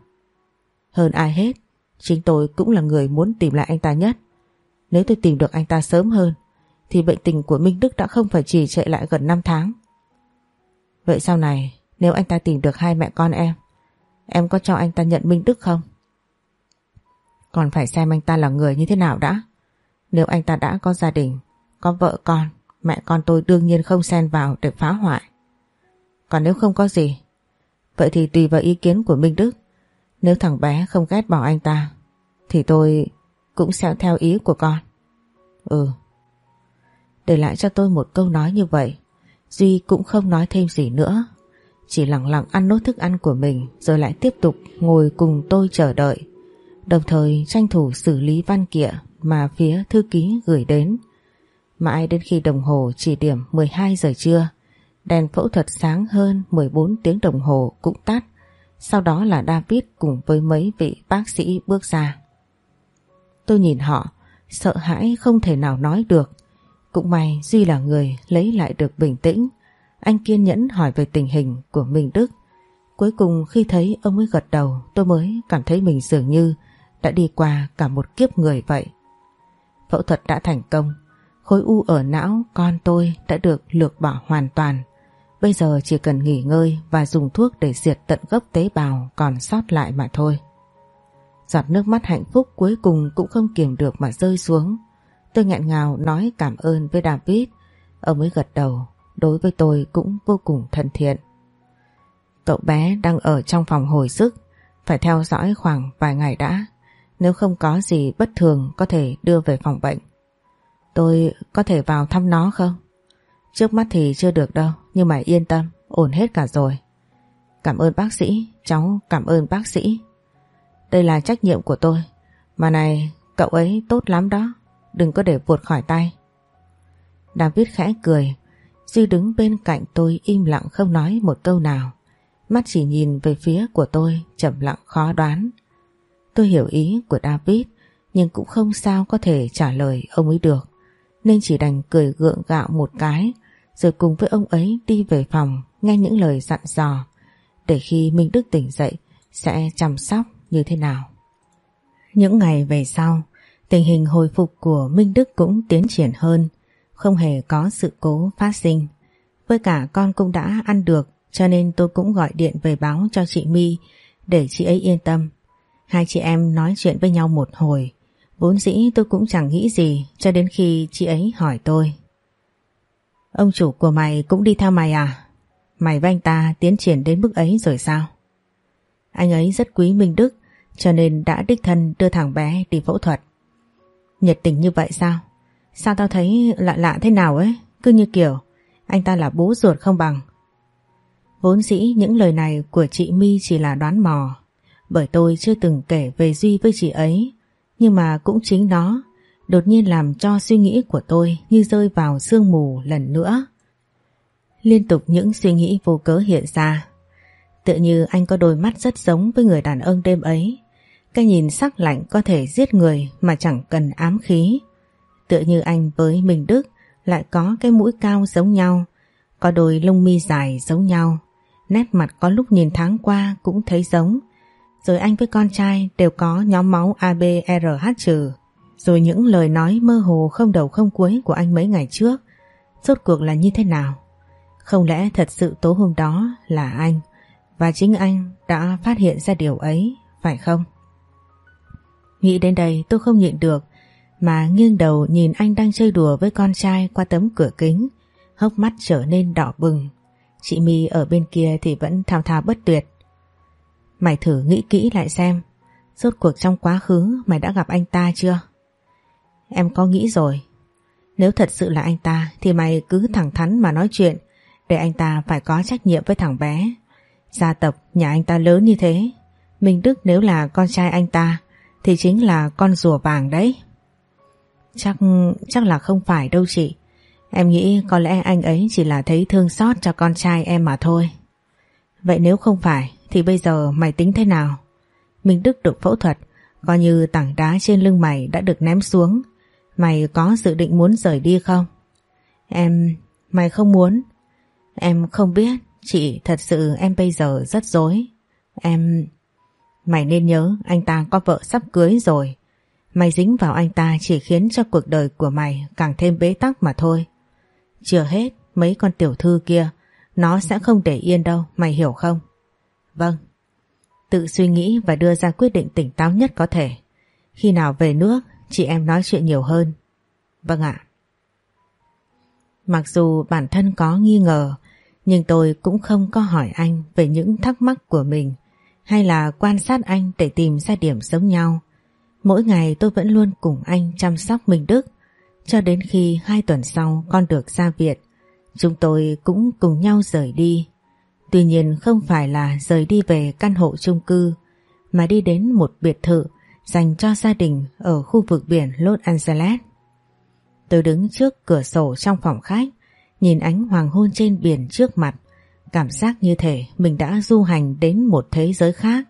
Hơn ai hết, chính tôi cũng là người muốn tìm lại anh ta nhất. Nếu tôi tìm được anh ta sớm hơn, thì bệnh tình của Minh Đức đã không phải trì trệ lại gần 5 tháng. Vậy sau này, nếu anh ta tìm được hai mẹ con em, em có cho anh ta nhận Minh Đức không? Còn phải xem anh ta là người như thế nào đã. Nếu anh ta đã có gia đình, có vợ con, mẹ con tôi đương nhiên không xen vào để phá hoại. Còn nếu không có gì, vậy thì tùy vào ý kiến của Minh Đức. Nếu thằng bé không ghét bỏ anh ta, thì tôi cũng sẽ theo ý của con. Ừ. Để lại cho tôi một câu nói như vậy, Duy cũng không nói thêm gì nữa. Chỉ lặng lặng ăn nốt thức ăn của mình rồi lại tiếp tục ngồi cùng tôi chờ đợi. Đồng thời tranh thủ xử lý văn kiện mà phía thư ký gửi đến. Mãi đến khi đồng hồ chỉ điểm 12 giờ trưa, đèn phẫu thuật sáng hơn 14 tiếng đồng hồ cũng tắt. Sau đó là David cùng với mấy vị bác sĩ bước ra. Tôi nhìn họ, sợ hãi không thể nào nói được. Cũng may Duy là người lấy lại được bình tĩnh. Anh kiên nhẫn hỏi về tình hình của Minh Đức. Cuối cùng khi thấy ông ấy gật đầu tôi mới cảm thấy mình dường như đã đi qua cả một kiếp người vậy. Phẫu thuật đã thành công. Khối u ở não con tôi đã được lược bỏ hoàn toàn. Bây giờ chỉ cần nghỉ ngơi và dùng thuốc để diệt tận gốc tế bào còn sót lại mà thôi. Giọt nước mắt hạnh phúc cuối cùng cũng không kiềm được mà rơi xuống. Tôi nghẹn ngào nói cảm ơn với David. Ông ấy gật đầu, đối với tôi cũng vô cùng thân thiện. Cậu bé đang ở trong phòng hồi sức, phải theo dõi khoảng vài ngày đã. Nếu không có gì bất thường có thể đưa về phòng bệnh. Tôi có thể vào thăm nó không? Trước mắt thì chưa được đâu, nhưng mà yên tâm, ổn hết cả rồi. Cảm ơn bác sĩ, cháu cảm ơn bác sĩ. Đây là trách nhiệm của tôi. Mà này, cậu ấy tốt lắm đó, đừng có để vụt khỏi tay. David khẽ cười, Duy đứng bên cạnh tôi im lặng không nói một câu nào. Mắt chỉ nhìn về phía của tôi chậm lặng khó đoán. Tôi hiểu ý của David nhưng cũng không sao có thể trả lời ông ấy được. Nên chỉ đành cười gượng gạo một cái rồi cùng với ông ấy đi về phòng nghe những lời dặn dò để khi Minh Đức tỉnh dậy sẽ chăm sóc như thế nào. Những ngày về sau, tình hình hồi phục của Minh Đức cũng tiến triển hơn, không hề có sự cố phát sinh. Với cả con cũng đã ăn được cho nên tôi cũng gọi điện về báo cho chị My để chị ấy yên tâm. Hai chị em nói chuyện với nhau một hồi, vốn dĩ tôi cũng chẳng nghĩ gì cho đến khi chị ấy hỏi tôi. Ông chủ của mày cũng đi theo mày à? Mày và anh ta tiến triển đến mức ấy rồi sao? Anh ấy rất quý Minh Đức cho nên đã đích thân đưa thằng bé đi phẫu thuật. Nhiệt tình như vậy sao? Sao tao thấy lạ lạ thế nào ấy? Cứ như kiểu, anh ta là bố ruột không bằng. Vốn dĩ những lời này của chị My chỉ là đoán mò bởi tôi chưa từng kể về Duy với chị ấy nhưng mà cũng chính nó đột nhiên làm cho suy nghĩ của tôi như rơi vào sương mù lần nữa. Liên tục những suy nghĩ vô cớ hiện ra. Tự như anh có đôi mắt rất giống với người đàn ông đêm ấy. Cái nhìn sắc lạnh có thể giết người mà chẳng cần ám khí. Tựa như anh với Minh Đức lại có cái mũi cao giống nhau, có đôi lông mi dài giống nhau. Nét mặt có lúc nhìn tháng qua cũng thấy giống. Rồi anh với con trai đều có nhóm máu ABRH trừ. Rồi những lời nói mơ hồ không đầu không cuối của anh mấy ngày trước, rốt cuộc là như thế nào? Không lẽ thật sự tối hôm đó là anh và chính anh đã phát hiện ra điều ấy, phải không? Nghĩ đến đây tôi không nhịn được mà nghiêng đầu nhìn anh đang chơi đùa với con trai qua tấm cửa kính, hốc mắt trở nên đỏ bừng. Chị My ở bên kia thì vẫn thao thao bất tuyệt. Mày thử nghĩ kỹ lại xem, rốt cuộc trong quá khứ mày đã gặp anh ta chưa? Em có nghĩ rồi. Nếu thật sự là anh ta thì mày cứ thẳng thắn mà nói chuyện để anh ta phải có trách nhiệm với thằng bé. Gia tộc nhà anh ta lớn như thế. Minh Đức nếu là con trai anh ta thì chính là con rùa vàng đấy. Chắc chắc là không phải đâu chị. Em nghĩ có lẽ anh ấy chỉ là thấy thương xót cho con trai em mà thôi. Vậy nếu không phải thì bây giờ mày tính thế nào? Minh Đức được phẫu thuật coi như tảng đá trên lưng mày đã được ném xuống Mày có dự định muốn rời đi không? Em... Mày không muốn? Em không biết, chị thật sự em bây giờ rất dối. Em... Mày nên nhớ anh ta có vợ sắp cưới rồi. Mày dính vào anh ta chỉ khiến cho cuộc đời của mày càng thêm bế tắc mà thôi. Chưa hết, mấy con tiểu thư kia, nó sẽ không để yên đâu, mày hiểu không? Vâng. Tự suy nghĩ và đưa ra quyết định tỉnh táo nhất có thể. Khi nào về nước Chị em nói chuyện nhiều hơn. Vâng ạ. Mặc dù bản thân có nghi ngờ, nhưng tôi cũng không có hỏi anh về những thắc mắc của mình hay là quan sát anh để tìm ra điểm giống nhau. Mỗi ngày tôi vẫn luôn cùng anh chăm sóc Minh Đức cho đến khi hai tuần sau con được ra viện. Chúng tôi cũng cùng nhau rời đi. Tuy nhiên không phải là rời đi về căn hộ chung cư, mà đi đến một biệt thự dành cho gia đình ở khu vực biển Los Angeles. Tôi đứng trước cửa sổ trong phòng khách, nhìn ánh hoàng hôn trên biển trước mặt, cảm giác như thể mình đã du hành đến một thế giới khác.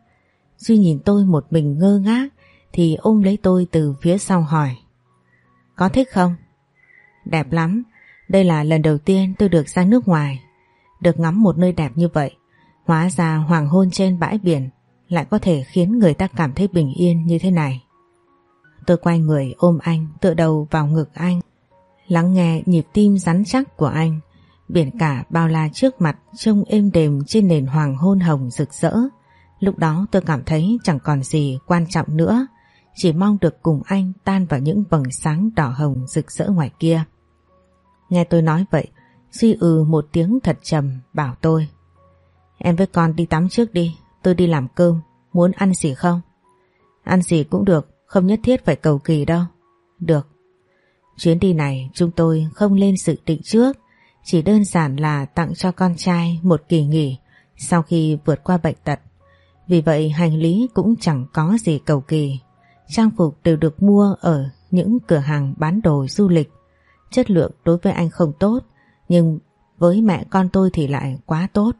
Duy nhìn tôi một mình ngơ ngác thì ôm lấy tôi từ phía sau hỏi Có thích không? Đẹp lắm, đây là lần đầu tiên tôi được ra nước ngoài. Được ngắm một nơi đẹp như vậy Hóa ra hoàng hôn trên bãi biển lại có thể khiến người ta cảm thấy bình yên như thế này. Tôi quay người ôm anh tựa đầu vào ngực anh Lắng nghe nhịp tim rắn chắc của anh Biển cả bao la trước mặt trông êm đềm trên nền hoàng hôn hồng rực rỡ. Lúc đó tôi cảm thấy chẳng còn gì quan trọng nữa chỉ mong được cùng anh tan vào những vầng sáng đỏ hồng rực rỡ ngoài kia. Nghe tôi nói vậy, Duy ừ một tiếng thật trầm bảo tôi. Em với con đi tắm trước đi, tôi đi làm cơm, muốn ăn gì không? Ăn gì cũng được, không nhất thiết phải cầu kỳ đâu. Được. Chuyến đi này chúng tôi không lên sự định trước, chỉ đơn giản là tặng cho con trai một kỳ nghỉ sau khi vượt qua bệnh tật. Vì vậy hành lý cũng chẳng có gì cầu kỳ trang phục đều được mua ở những cửa hàng bán đồ du lịch. Chất lượng đối với anh không tốt, nhưng với mẹ con tôi thì lại quá tốt.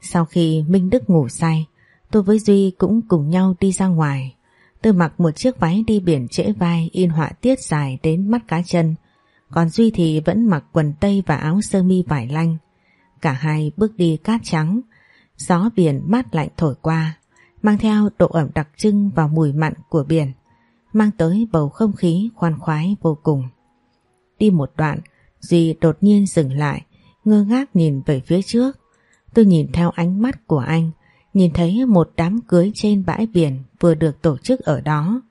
Sau khi Minh Đức ngủ say, tôi với Duy cũng cùng nhau đi ra ngoài. Tôi mặc một chiếc váy đi biển trễ vai in họa tiết dài đến mắt cá chân, còn Duy thì vẫn mặc quần tây và áo sơ mi vải lanh. Cả hai bước đi cát trắng, gió biển mát lạnh thổi qua, mang theo độ ẩm đặc trưng và mùi mặn của biển, mang tới bầu không khí khoan khoái vô cùng. Đi một đoạn, Duy đột nhiên dừng lại, ngơ ngác nhìn về phía trước. Tôi nhìn theo ánh mắt của anh, nhìn thấy một đám cưới trên bãi biển vừa được tổ chức ở đó.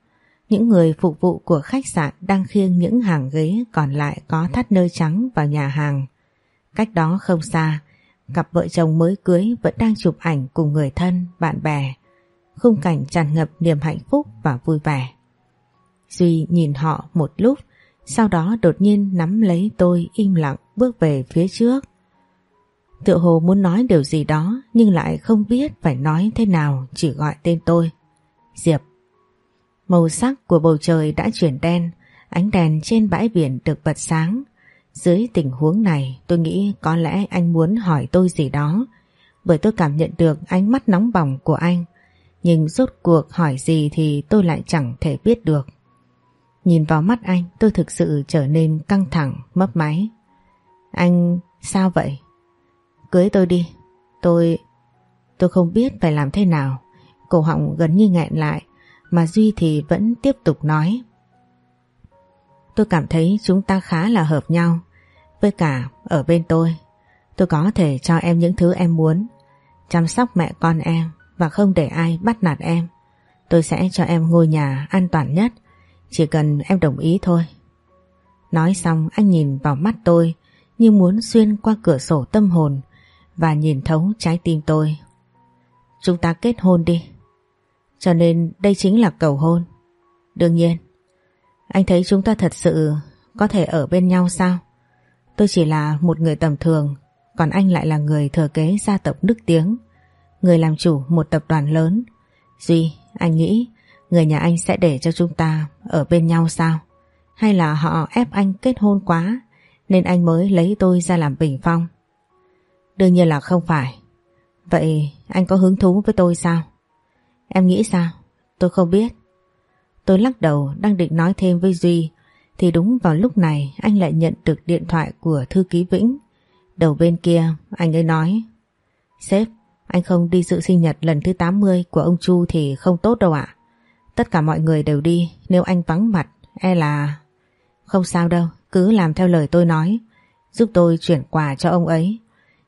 Những người phục vụ của khách sạn đang khiêng những hàng ghế còn lại có thắt nơ trắng vào nhà hàng. Cách đó không xa, cặp vợ chồng mới cưới vẫn đang chụp ảnh cùng người thân, bạn bè khung cảnh tràn ngập niềm hạnh phúc và vui vẻ. Duy nhìn họ một lúc, sau đó đột nhiên nắm lấy tôi im lặng bước về phía trước. Tựa hồ muốn nói điều gì đó nhưng lại không biết phải nói thế nào chỉ gọi tên tôi. Diệp. Màu sắc của bầu trời đã chuyển đen, ánh đèn trên bãi biển được bật sáng. Dưới tình huống này tôi nghĩ có lẽ anh muốn hỏi tôi gì đó bởi tôi cảm nhận được ánh mắt nóng bỏng của anh nhưng rốt cuộc hỏi gì thì tôi lại chẳng thể biết được. Nhìn vào mắt anh tôi thực sự trở nên căng thẳng, mấp máy. Anh sao vậy? Cưới tôi đi. Tôi... Tôi không biết phải làm thế nào. Cổ họng gần như nghẹn lại mà Duy thì vẫn tiếp tục nói. Tôi cảm thấy chúng ta khá là hợp nhau. Với cả ở bên tôi, tôi có thể cho em những thứ em muốn. Chăm sóc mẹ con em, và không để ai bắt nạt em. Tôi sẽ cho em ngôi nhà an toàn nhất, chỉ cần em đồng ý thôi. Nói xong anh nhìn vào mắt tôi như muốn xuyên qua cửa sổ tâm hồn và nhìn thấu trái tim tôi. Chúng ta kết hôn đi. Cho nên đây chính là cầu hôn. Đương nhiên, anh thấy chúng ta thật sự có thể ở bên nhau sao? Tôi chỉ là một người tầm thường, còn anh lại là người thừa kế gia tộc nước tiếng người làm chủ một tập đoàn lớn. Duy, anh nghĩ người nhà anh sẽ để cho chúng ta ở bên nhau sao? Hay là họ ép anh kết hôn quá nên anh mới lấy tôi ra làm bình phong? Đương nhiên là không phải. Vậy anh có hứng thú với tôi sao? Em nghĩ sao? Tôi không biết. Tôi lắc đầu đang định nói thêm với Duy thì đúng vào lúc này anh lại nhận được điện thoại của thư ký Vĩnh. Đầu bên kia anh ấy nói Sếp, anh không đi dự sinh nhật lần thứ 80 của ông Chu thì không tốt đâu ạ. Tất cả mọi người đều đi, nếu anh vắng mặt, e là... Không sao đâu, cứ làm theo lời tôi nói, giúp tôi chuyển quà cho ông ấy.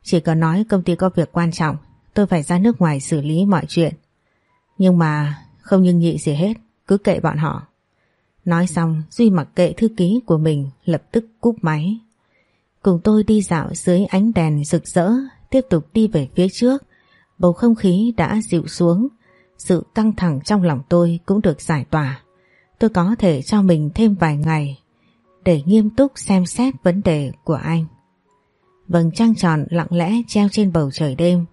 Chỉ cần nói công ty có việc quan trọng, tôi phải ra nước ngoài xử lý mọi chuyện. Nhưng mà không nhưng nhị gì hết, cứ kệ bọn họ. Nói xong, Duy mặc kệ thư ký của mình lập tức cúp máy. Cùng tôi đi dạo dưới ánh đèn rực rỡ, tiếp tục đi về phía trước, Bầu không khí đã dịu xuống, sự căng thẳng trong lòng tôi cũng được giải tỏa. tôi có thể cho mình thêm vài ngày để nghiêm túc xem xét vấn đề của anh. Vầng trăng tròn lặng lẽ treo trên bầu trời đêm.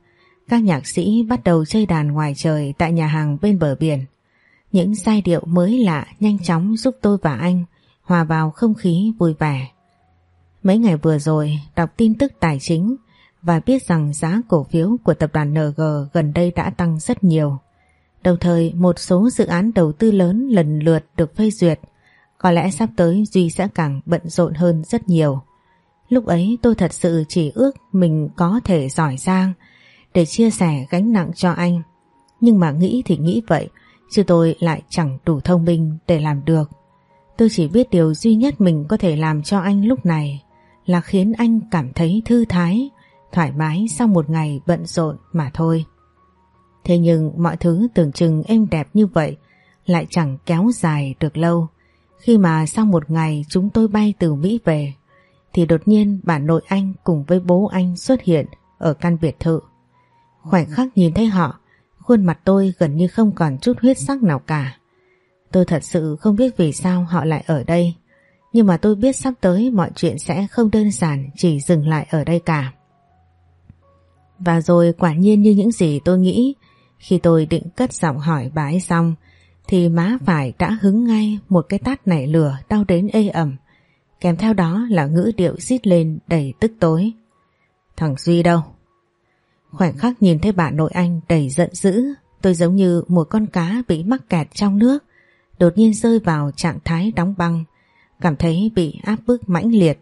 Các nhạc sĩ bắt đầu chơi đàn ngoài trời tại nhà hàng bên bờ biển. Những giai điệu mới lạ nhanh chóng giúp tôi và anh hòa vào không khí vui vẻ. Mấy ngày vừa rồi đọc tin tức tài chính và biết rằng giá cổ phiếu của tập đoàn NG gần đây đã tăng rất nhiều. Đồng thời một số dự án đầu tư lớn lần lượt được phê duyệt. Có lẽ sắp tới Duy sẽ càng bận rộn hơn rất nhiều. Lúc ấy tôi thật sự chỉ ước mình có thể giỏi giang để chia sẻ gánh nặng cho anh. Nhưng mà nghĩ thì nghĩ vậy, chứ tôi lại chẳng đủ thông minh để làm được. Tôi chỉ biết điều duy nhất mình có thể làm cho anh lúc này là khiến anh cảm thấy thư thái, thoải mái sau một ngày bận rộn mà thôi. Thế nhưng mọi thứ tưởng chừng êm đẹp như vậy lại chẳng kéo dài được lâu. Khi mà sau một ngày chúng tôi bay từ Mỹ về thì đột nhiên bà nội anh cùng với bố anh xuất hiện ở căn biệt thự. Khoảnh khắc nhìn thấy họ, khuôn mặt tôi gần như không còn chút huyết sắc nào cả. Tôi thật sự không biết vì sao họ lại ở đây, nhưng mà tôi biết sắp tới mọi chuyện sẽ không đơn giản chỉ dừng lại ở đây cả. Và rồi quả nhiên như những gì tôi nghĩ, khi tôi định cất giọng hỏi bà ấy xong, thì má phải đã hứng ngay một cái tát nảy lửa đau đến ê ẩm. Kèm theo đó là ngữ điệu xít lên đầy tức tối. Thằng Duy đâu? Khoảnh khắc nhìn thấy bà nội anh đầy giận dữ, tôi giống như một con cá bị mắc kẹt trong nước, đột nhiên rơi vào trạng thái đóng băng, cảm thấy bị áp bức mãnh liệt.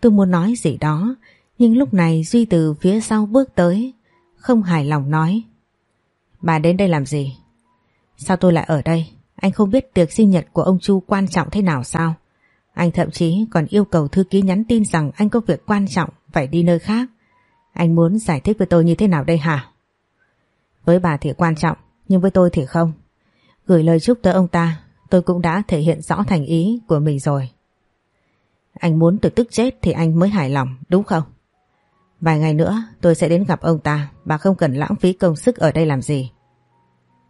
Tôi muốn nói gì đó, nhưng lúc này Duy từ phía sau bước tới, không hài lòng nói. Bà đến đây làm gì? Sao tôi lại ở đây? Anh không biết tiệc sinh nhật của ông Chu quan trọng thế nào sao? Anh thậm chí còn yêu cầu thư ký nhắn tin rằng anh có việc quan trọng phải đi nơi khác. Anh muốn giải thích với tôi như thế nào đây hả? Với bà thì quan trọng, nhưng với tôi thì không. Gửi lời chúc tới ông ta, tôi cũng đã thể hiện rõ thành ý của mình rồi. Anh muốn tôi tức chết thì anh mới hài lòng, đúng không? Vài ngày nữa tôi sẽ đến gặp ông ta, bà không cần lãng phí công sức ở đây làm gì.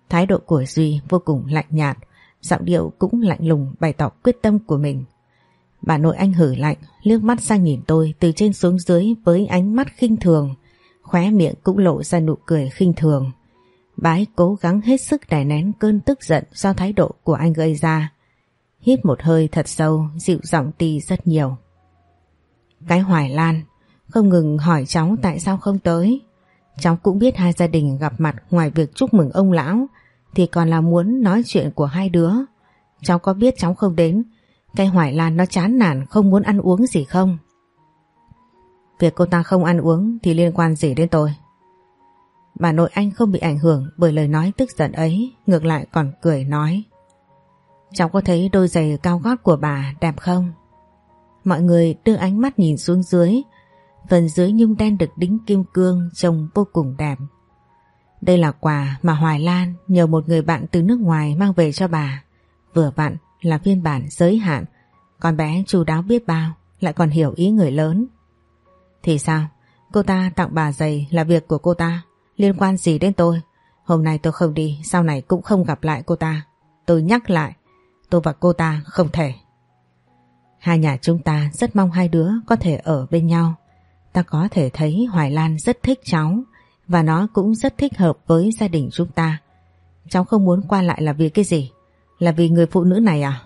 Thái độ của Duy vô cùng lạnh nhạt, giọng điệu cũng lạnh lùng bày tỏ quyết tâm của mình. Bà nội anh hử lạnh, liếc mắt sang nhìn tôi từ trên xuống dưới với ánh mắt khinh thường, khóe miệng cũng lộ ra nụ cười khinh thường. Bà ấy cố gắng hết sức đè nén cơn tức giận do thái độ của anh gây ra. Hít một hơi thật sâu, dịu giọng đi rất nhiều. Cái Hoài Lan không ngừng hỏi cháu tại sao không tới. Cháu cũng biết hai gia đình gặp mặt ngoài việc chúc mừng ông lão thì còn là muốn nói chuyện của hai đứa. Cháu có biết cháu không đến cái Hoài Lan nó chán nản không muốn ăn uống gì không? Việc cô ta không ăn uống thì liên quan gì đến tôi? Bà nội anh không bị ảnh hưởng bởi lời nói tức giận ấy, ngược lại còn cười nói. Cháu có thấy đôi giày cao gót của bà đẹp không? Mọi người đưa ánh mắt nhìn xuống dưới, phần dưới nhung đen được đính kim cương trông vô cùng đẹp. Đây là quà mà Hoài Lan nhờ một người bạn từ nước ngoài mang về cho bà. Vừa vặn là phiên bản giới hạn, con bé chú đáo biết bao, lại còn hiểu ý người lớn. Thì sao? Cô ta tặng bà giày là việc của cô ta, liên quan gì đến tôi? Hôm nay tôi không đi, sau này cũng không gặp lại cô ta. Tôi nhắc lại, tôi và cô ta không thể. Hai nhà chúng ta rất mong hai đứa có thể ở bên nhau. Ta có thể thấy Hoài Lan rất thích cháu và nó cũng rất thích hợp với gia đình chúng ta. Cháu không muốn qua lại là vì cái gì? Là vì người phụ nữ này à?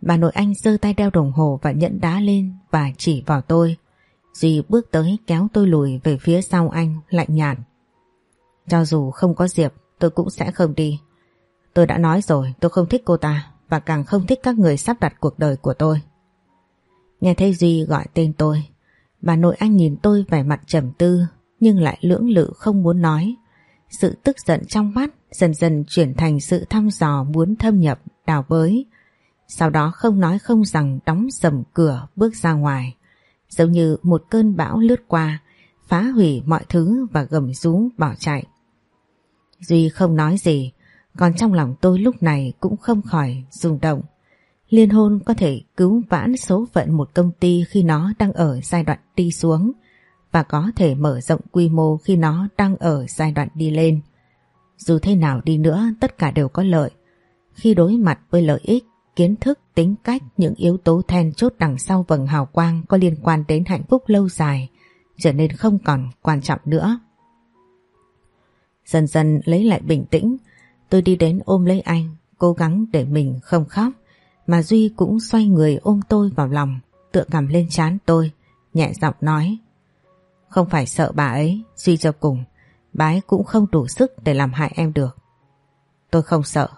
Bà nội anh giơ tay đeo đồng hồ và nhẫn đá lên và chỉ vào tôi. Duy bước tới kéo tôi lùi về phía sau anh lạnh nhạt. Cho dù không có Diệp tôi cũng sẽ không đi. Tôi đã nói rồi tôi không thích cô ta và càng không thích các người sắp đặt cuộc đời của tôi. Nghe thấy Duy gọi tên tôi, bà nội anh nhìn tôi vẻ mặt trầm tư nhưng lại lưỡng lự không muốn nói. Sự tức giận trong mắt dần dần chuyển thành sự thăm dò muốn thâm nhập, đào bới. Sau đó không nói không rằng đóng sầm cửa bước ra ngoài. Giống như một cơn bão lướt qua, phá hủy mọi thứ và gầm rú bỏ chạy. Duy không nói gì, còn trong lòng tôi lúc này cũng không khỏi rung động. Liên hôn có thể cứu vãn số phận một công ty khi nó đang ở giai đoạn đi xuống và có thể mở rộng quy mô khi nó đang ở giai đoạn đi lên. Dù thế nào đi nữa tất cả đều có lợi. khi đối mặt với lợi ích, kiến thức, tính cách, những yếu tố then chốt đằng sau vầng hào quang có liên quan đến hạnh phúc lâu dài trở nên không còn quan trọng nữa. Dần dần lấy lại bình tĩnh, tôi đi đến ôm lấy anh, cố gắng để mình không khóc, mà Duy cũng xoay người ôm tôi vào lòng, tựa cầm lên chán tôi, nhẹ giọng nói. Không phải sợ bà ấy, Duy cho cùng, bà ấy cũng không đủ sức để làm hại em được. Tôi không sợ.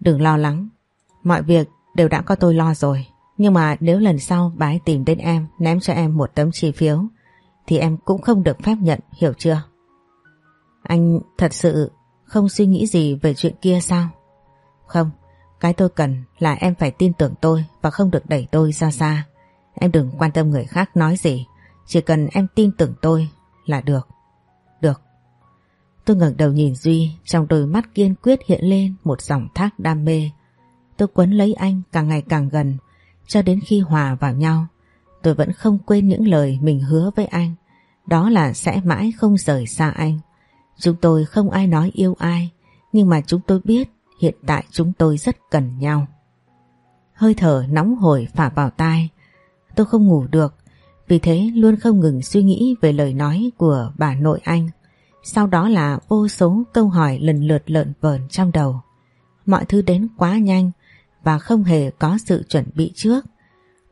Đừng lo lắng, mọi việc đều đã có tôi lo rồi. Nhưng mà nếu lần sau bà ấy tìm đến em ném cho em một tấm chi phiếu thì em cũng không được phép nhận, hiểu chưa? Anh thật sự không suy nghĩ gì về chuyện kia sao? Không, cái tôi cần là em phải tin tưởng tôi và không được đẩy tôi ra xa. Em đừng quan tâm người khác nói gì, chỉ cần em tin tưởng tôi là được. Được. Tôi ngẩng đầu nhìn Duy, trong đôi mắt kiên quyết hiện lên một dòng thác đam mê. Tôi quấn lấy anh càng ngày càng gần, cho đến khi hòa vào nhau. Tôi vẫn không quên những lời mình hứa với anh, đó là sẽ mãi không rời xa anh. Chúng tôi không ai nói yêu ai, nhưng mà chúng tôi biết hiện tại chúng tôi rất cần nhau. Hơi thở nóng hổi phả vào tai, tôi không ngủ được, vì thế luôn không ngừng suy nghĩ về lời nói của bà nội anh. Sau đó là vô số câu hỏi lần lượt lợn vờn trong đầu. Mọi thứ đến quá nhanh và không hề có sự chuẩn bị trước.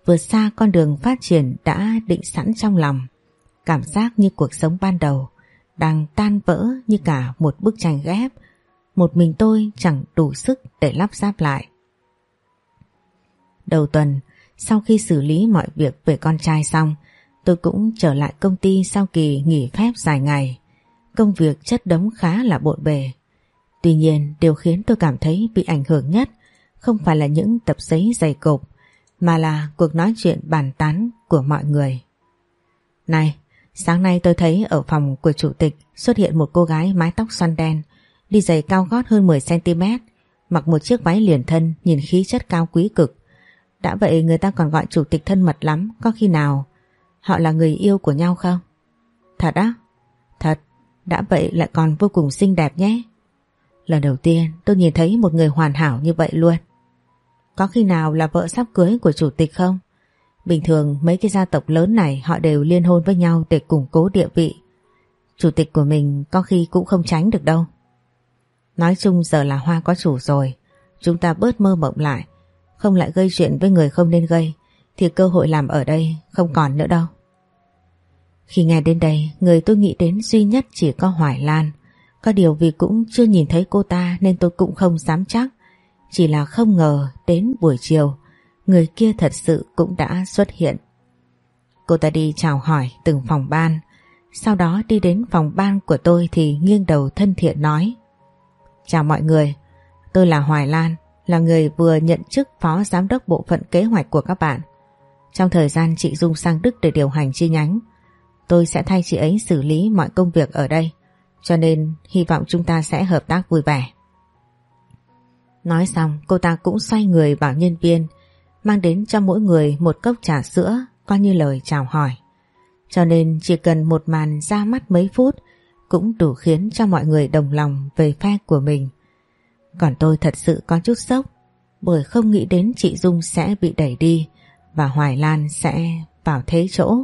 Vượt xa con đường phát triển đã định sẵn trong lòng. Cảm giác như cuộc sống ban đầu đang tan vỡ như cả một bức tranh ghép. Một mình tôi chẳng đủ sức để lắp ráp lại. Đầu tuần, sau khi xử lý mọi việc về con trai xong, tôi cũng trở lại công ty sau kỳ nghỉ phép dài ngày. Công việc chất đống khá là bộn bề. Tuy nhiên, điều khiến tôi cảm thấy bị ảnh hưởng nhất không phải là những tập giấy dày cộp, mà là cuộc nói chuyện bàn tán của mọi người. Này, Sáng nay tôi thấy ở phòng của chủ tịch xuất hiện một cô gái mái tóc xoăn đen, đi giày cao gót hơn 10cm, mặc một chiếc váy liền thân nhìn khí chất cao quý cực. Đã vậy người ta còn gọi chủ tịch thân mật lắm, có khi nào họ là người yêu của nhau không? Thật á? Thật, đã vậy lại còn vô cùng xinh đẹp nhé. Lần đầu tiên tôi nhìn thấy một người hoàn hảo như vậy luôn. Có khi nào là vợ sắp cưới của chủ tịch không? Bình thường mấy cái gia tộc lớn này họ đều liên hôn với nhau để củng cố địa vị. Chủ tịch của mình có khi cũng không tránh được đâu. Nói chung giờ là Hoa có chủ rồi, chúng ta bớt mơ mộng lại, không lại gây chuyện với người không nên gây, thì cơ hội làm ở đây không còn nữa đâu. Khi nghe đến đây, người tôi nghĩ đến duy nhất chỉ có Hoài Lan. Có điều vì cũng chưa nhìn thấy cô ta nên tôi cũng không dám chắc. Chỉ là không ngờ đến buổi chiều người kia thật sự cũng đã xuất hiện. Cô ta đi chào hỏi từng phòng ban, sau đó đi đến phòng ban của tôi thì nghiêng đầu thân thiện nói Chào mọi người, tôi là Hoài Lan, là người vừa nhận chức phó giám đốc bộ phận kế hoạch của các bạn. Trong thời gian chị Dung sang Đức để điều hành chi nhánh, tôi sẽ thay chị ấy xử lý mọi công việc ở đây, cho nên hy vọng chúng ta sẽ hợp tác vui vẻ. Nói xong cô ta cũng xoay người bảo nhân viên mang đến cho mỗi người một cốc trà sữa coi như lời chào hỏi. Cho nên chỉ cần một màn ra mắt mấy phút cũng đủ khiến cho mọi người đồng lòng về phe của mình. Còn tôi thật sự có chút sốc bởi không nghĩ đến chị Dung sẽ bị đẩy đi và Hoài Lan sẽ vào thế chỗ.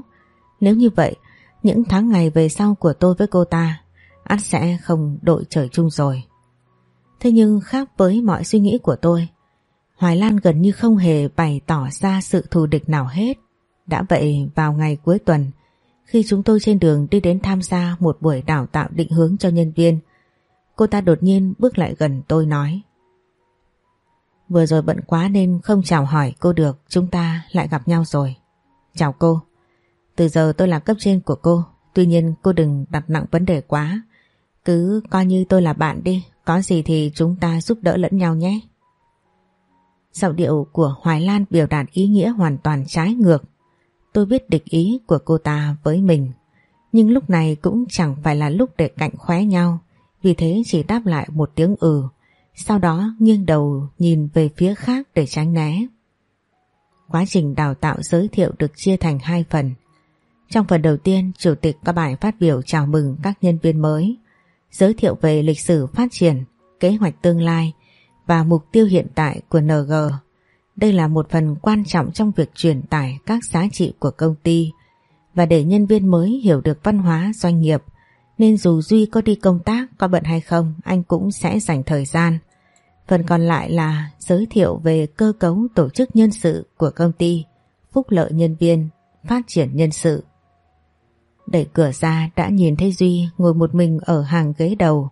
Nếu như vậy, những tháng ngày về sau của tôi với cô ta ắt sẽ không đội trời chung rồi. Thế nhưng khác với mọi suy nghĩ của tôi, Hoài Lan gần như không hề bày tỏ ra sự thù địch nào hết. Đã vậy vào ngày cuối tuần, khi chúng tôi trên đường đi đến tham gia một buổi đào tạo định hướng cho nhân viên, cô ta đột nhiên bước lại gần tôi nói. Vừa rồi bận quá nên không chào hỏi cô được, chúng ta lại gặp nhau rồi. Chào cô. Từ giờ tôi là cấp trên của cô, tuy nhiên cô đừng đặt nặng vấn đề quá. Cứ coi như tôi là bạn đi, có gì thì chúng ta giúp đỡ lẫn nhau nhé. Giọng điệu của Hoài Lan biểu đạt ý nghĩa hoàn toàn trái ngược. Tôi biết địch ý của cô ta với mình. Nhưng lúc này cũng chẳng phải là lúc để cạnh khóe nhau. Vì thế chỉ đáp lại một tiếng ừ. Sau đó nghiêng đầu nhìn về phía khác để tránh né. Quá trình đào tạo giới thiệu được chia thành hai phần. Trong phần đầu tiên, Chủ tịch có bài phát biểu chào mừng các nhân viên mới, giới thiệu về lịch sử phát triển, kế hoạch tương lai và mục tiêu hiện tại của NG. Đây là một phần quan trọng trong việc truyền tải các giá trị của công ty và để nhân viên mới hiểu được văn hóa doanh nghiệp nên dù Duy có đi công tác có bận hay không anh cũng sẽ dành thời gian. Phần còn lại là giới thiệu về cơ cấu tổ chức nhân sự của công ty, phúc lợi nhân viên, phát triển nhân sự. Đẩy cửa ra đã nhìn thấy Duy ngồi một mình ở hàng ghế đầu.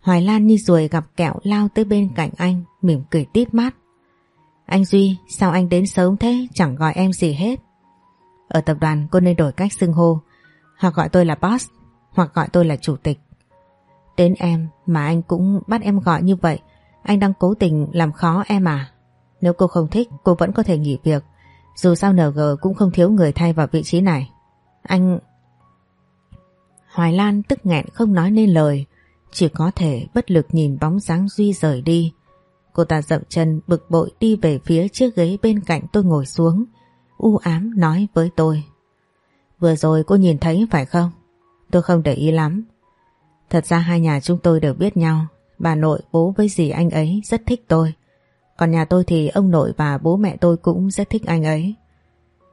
Hoài Lan như ruồi gặp kẹo lao tới bên cạnh anh, mỉm cười tít mắt. Anh Duy, sao anh đến sớm thế, chẳng gọi em gì hết. Ở tập đoàn cô nên đổi cách xưng hô, hoặc gọi tôi là boss, hoặc gọi tôi là chủ tịch. Đến em mà anh cũng bắt em gọi như vậy, anh đang cố tình làm khó em à? Nếu cô không thích, cô vẫn có thể nghỉ việc. Dù sao NG cũng không thiếu người thay vào vị trí này. Anh... Hoài Lan tức nghẹn không nói nên lời, chỉ có thể bất lực nhìn bóng dáng Duy rời đi. Cô ta dậm chân bực bội đi về phía chiếc ghế bên cạnh tôi ngồi xuống, u ám nói với tôi. Vừa rồi cô nhìn thấy phải không? Tôi không để ý lắm. Thật ra hai nhà chúng tôi đều biết nhau, bà nội bố với dì anh ấy rất thích tôi. Còn nhà tôi thì ông nội và bố mẹ tôi cũng rất thích anh ấy.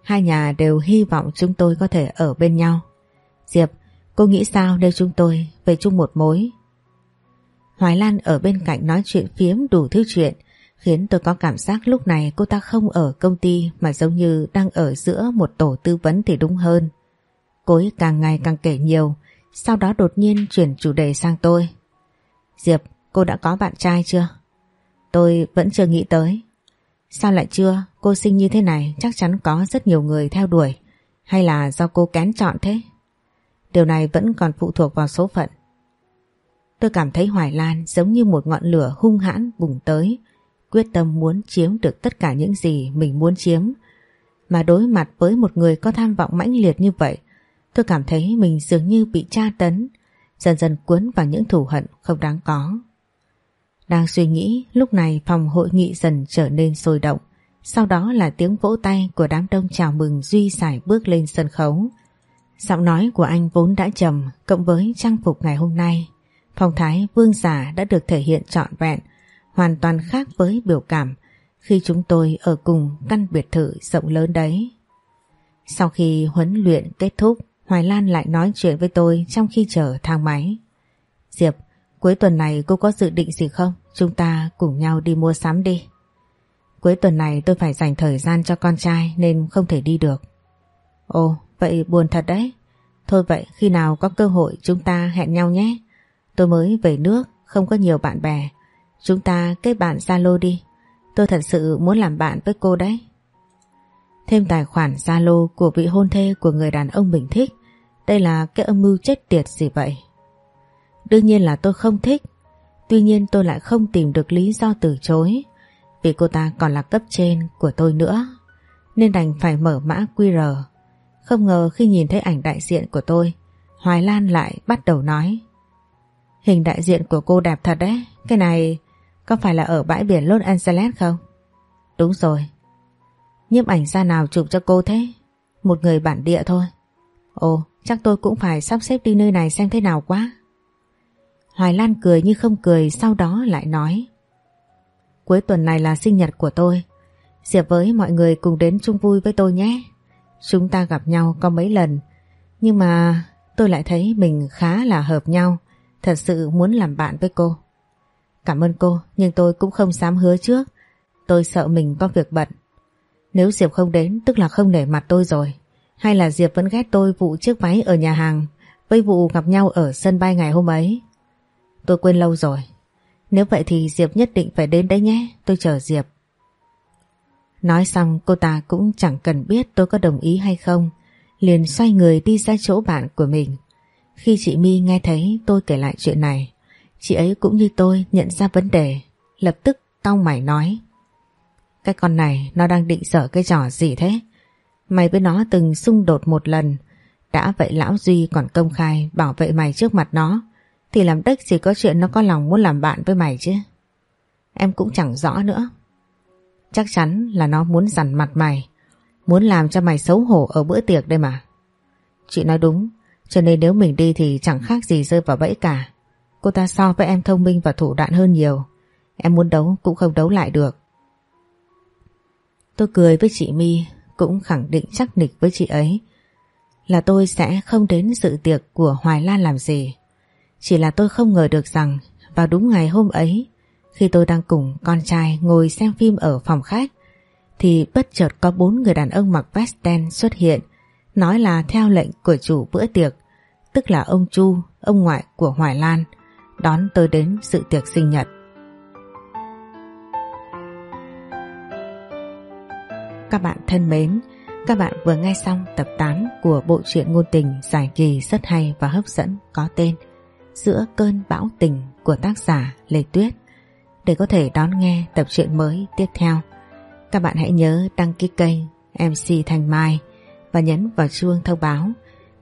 Hai nhà đều hy vọng chúng tôi có thể ở bên nhau. Diệp, cô nghĩ sao nếu chúng tôi về chung một mối? Hoài Lan ở bên cạnh nói chuyện phiếm đủ thứ chuyện, khiến tôi có cảm giác lúc này cô ta không ở công ty mà giống như đang ở giữa một tổ tư vấn thì đúng hơn. Cô ấy càng ngày càng kể nhiều, sau đó đột nhiên chuyển chủ đề sang tôi. Diệp, cô đã có bạn trai chưa? Tôi vẫn chưa nghĩ tới. Sao lại chưa? Cô sinh như thế này chắc chắn có rất nhiều người theo đuổi. Hay là do cô kén chọn thế? Điều này vẫn còn phụ thuộc vào số phận. Tôi cảm thấy Hoài Lan giống như một ngọn lửa hung hãn bùng tới, quyết tâm muốn chiếm được tất cả những gì mình muốn chiếm. Mà đối mặt với một người có tham vọng mãnh liệt như vậy, tôi cảm thấy mình dường như bị tra tấn, dần dần cuốn vào những thù hận không đáng có. Đang suy nghĩ, lúc này phòng hội nghị dần trở nên sôi động. Sau đó là tiếng vỗ tay của đám đông chào mừng Duy Sải bước lên sân khấu. Giọng nói của anh vốn đã trầm, cộng với trang phục ngày hôm nay. Phong thái vương giả đã được thể hiện trọn vẹn, hoàn toàn khác với biểu cảm khi chúng tôi ở cùng căn biệt thự rộng lớn đấy. Sau khi huấn luyện kết thúc, Hoài Lan lại nói chuyện với tôi trong khi chờ thang máy. Diệp, cuối tuần này cô có dự định gì không? Chúng ta cùng nhau đi mua sắm đi. Cuối tuần này tôi phải dành thời gian cho con trai nên không thể đi được. Ồ, vậy buồn thật đấy. Thôi vậy khi nào có cơ hội chúng ta hẹn nhau nhé. Tôi mới về nước, không có nhiều bạn bè. Chúng ta kết bạn Zalo đi. Tôi thật sự muốn làm bạn với cô đấy. Thêm tài khoản Zalo của vị hôn thê của người đàn ông mình thích. Đây là cái âm mưu chết tiệt gì vậy? Đương nhiên là tôi không thích. Tuy nhiên tôi lại không tìm được lý do từ chối. Vì cô ta còn là cấp trên của tôi nữa. Nên đành phải mở mã QR. Không ngờ khi nhìn thấy ảnh đại diện của tôi, Hoài Lan lại bắt đầu nói. Hình đại diện của cô đẹp thật đấy. Cái này có phải là ở bãi biển Los Angeles không? Đúng rồi. Nhiếp ảnh ra nào chụp cho cô thế? Một người bản địa thôi. Ồ, chắc tôi cũng phải sắp xếp đi nơi này xem thế nào quá. Hoài Lan cười như không cười sau đó lại nói. Cuối tuần này là sinh nhật của tôi. Diệp với mọi người cùng đến chung vui với tôi nhé. Chúng ta gặp nhau có mấy lần. Nhưng mà tôi lại thấy mình khá là hợp nhau. Thật sự muốn làm bạn với cô. Cảm ơn cô, nhưng tôi cũng không dám hứa trước. Tôi sợ mình có việc bận. Nếu Diệp không đến tức là không để mặt tôi rồi. Hay là Diệp vẫn ghét tôi vụ chiếc váy ở nhà hàng với vụ gặp nhau ở sân bay ngày hôm ấy. Tôi quên lâu rồi. Nếu vậy thì Diệp nhất định phải đến đấy nhé, tôi chờ Diệp. Nói xong cô ta cũng chẳng cần biết tôi có đồng ý hay không, liền xoay người đi ra chỗ bạn của mình. Khi chị My nghe thấy tôi kể lại chuyện này, chị ấy cũng như tôi nhận ra vấn đề, lập tức tao mày nói. Cái con này nó đang định sở cái trò gì thế? Mày với nó từng xung đột một lần, đã vậy lão Duy còn công khai bảo vệ mày trước mặt nó, thì làm đếch gì có chuyện nó có lòng muốn làm bạn với mày chứ. Em cũng chẳng rõ nữa. Chắc chắn là nó muốn dằn mặt mày, muốn làm cho mày xấu hổ ở bữa tiệc đây mà. Chị nói đúng, cho nên nếu mình đi thì chẳng khác gì rơi vào bẫy cả. Cô ta so với em thông minh và thủ đoạn hơn nhiều. Em muốn đấu cũng không đấu lại được. Tôi cười với chị My, cũng khẳng định chắc nịch với chị ấy là tôi sẽ không đến sự tiệc của Hoài Lan làm gì. Chỉ là tôi không ngờ được rằng, vào đúng ngày hôm ấy, khi tôi đang cùng con trai ngồi xem phim ở phòng khách, thì bất chợt có bốn người đàn ông mặc vest đen xuất hiện, nói là theo lệnh của chủ bữa tiệc tức là ông Chu, ông ngoại của Hoài Lan đón tôi đến sự tiệc sinh nhật. Các bạn thân mến, các bạn vừa nghe xong tập 8 của bộ truyện ngôn tình giải kỳ rất hay và hấp dẫn có tên Giữa cơn bão tình của tác giả Lê Tuyết. Để có thể đón nghe tập truyện mới tiếp theo, các bạn hãy nhớ đăng ký kênh MC Thành Mai và nhấn vào chuông thông báo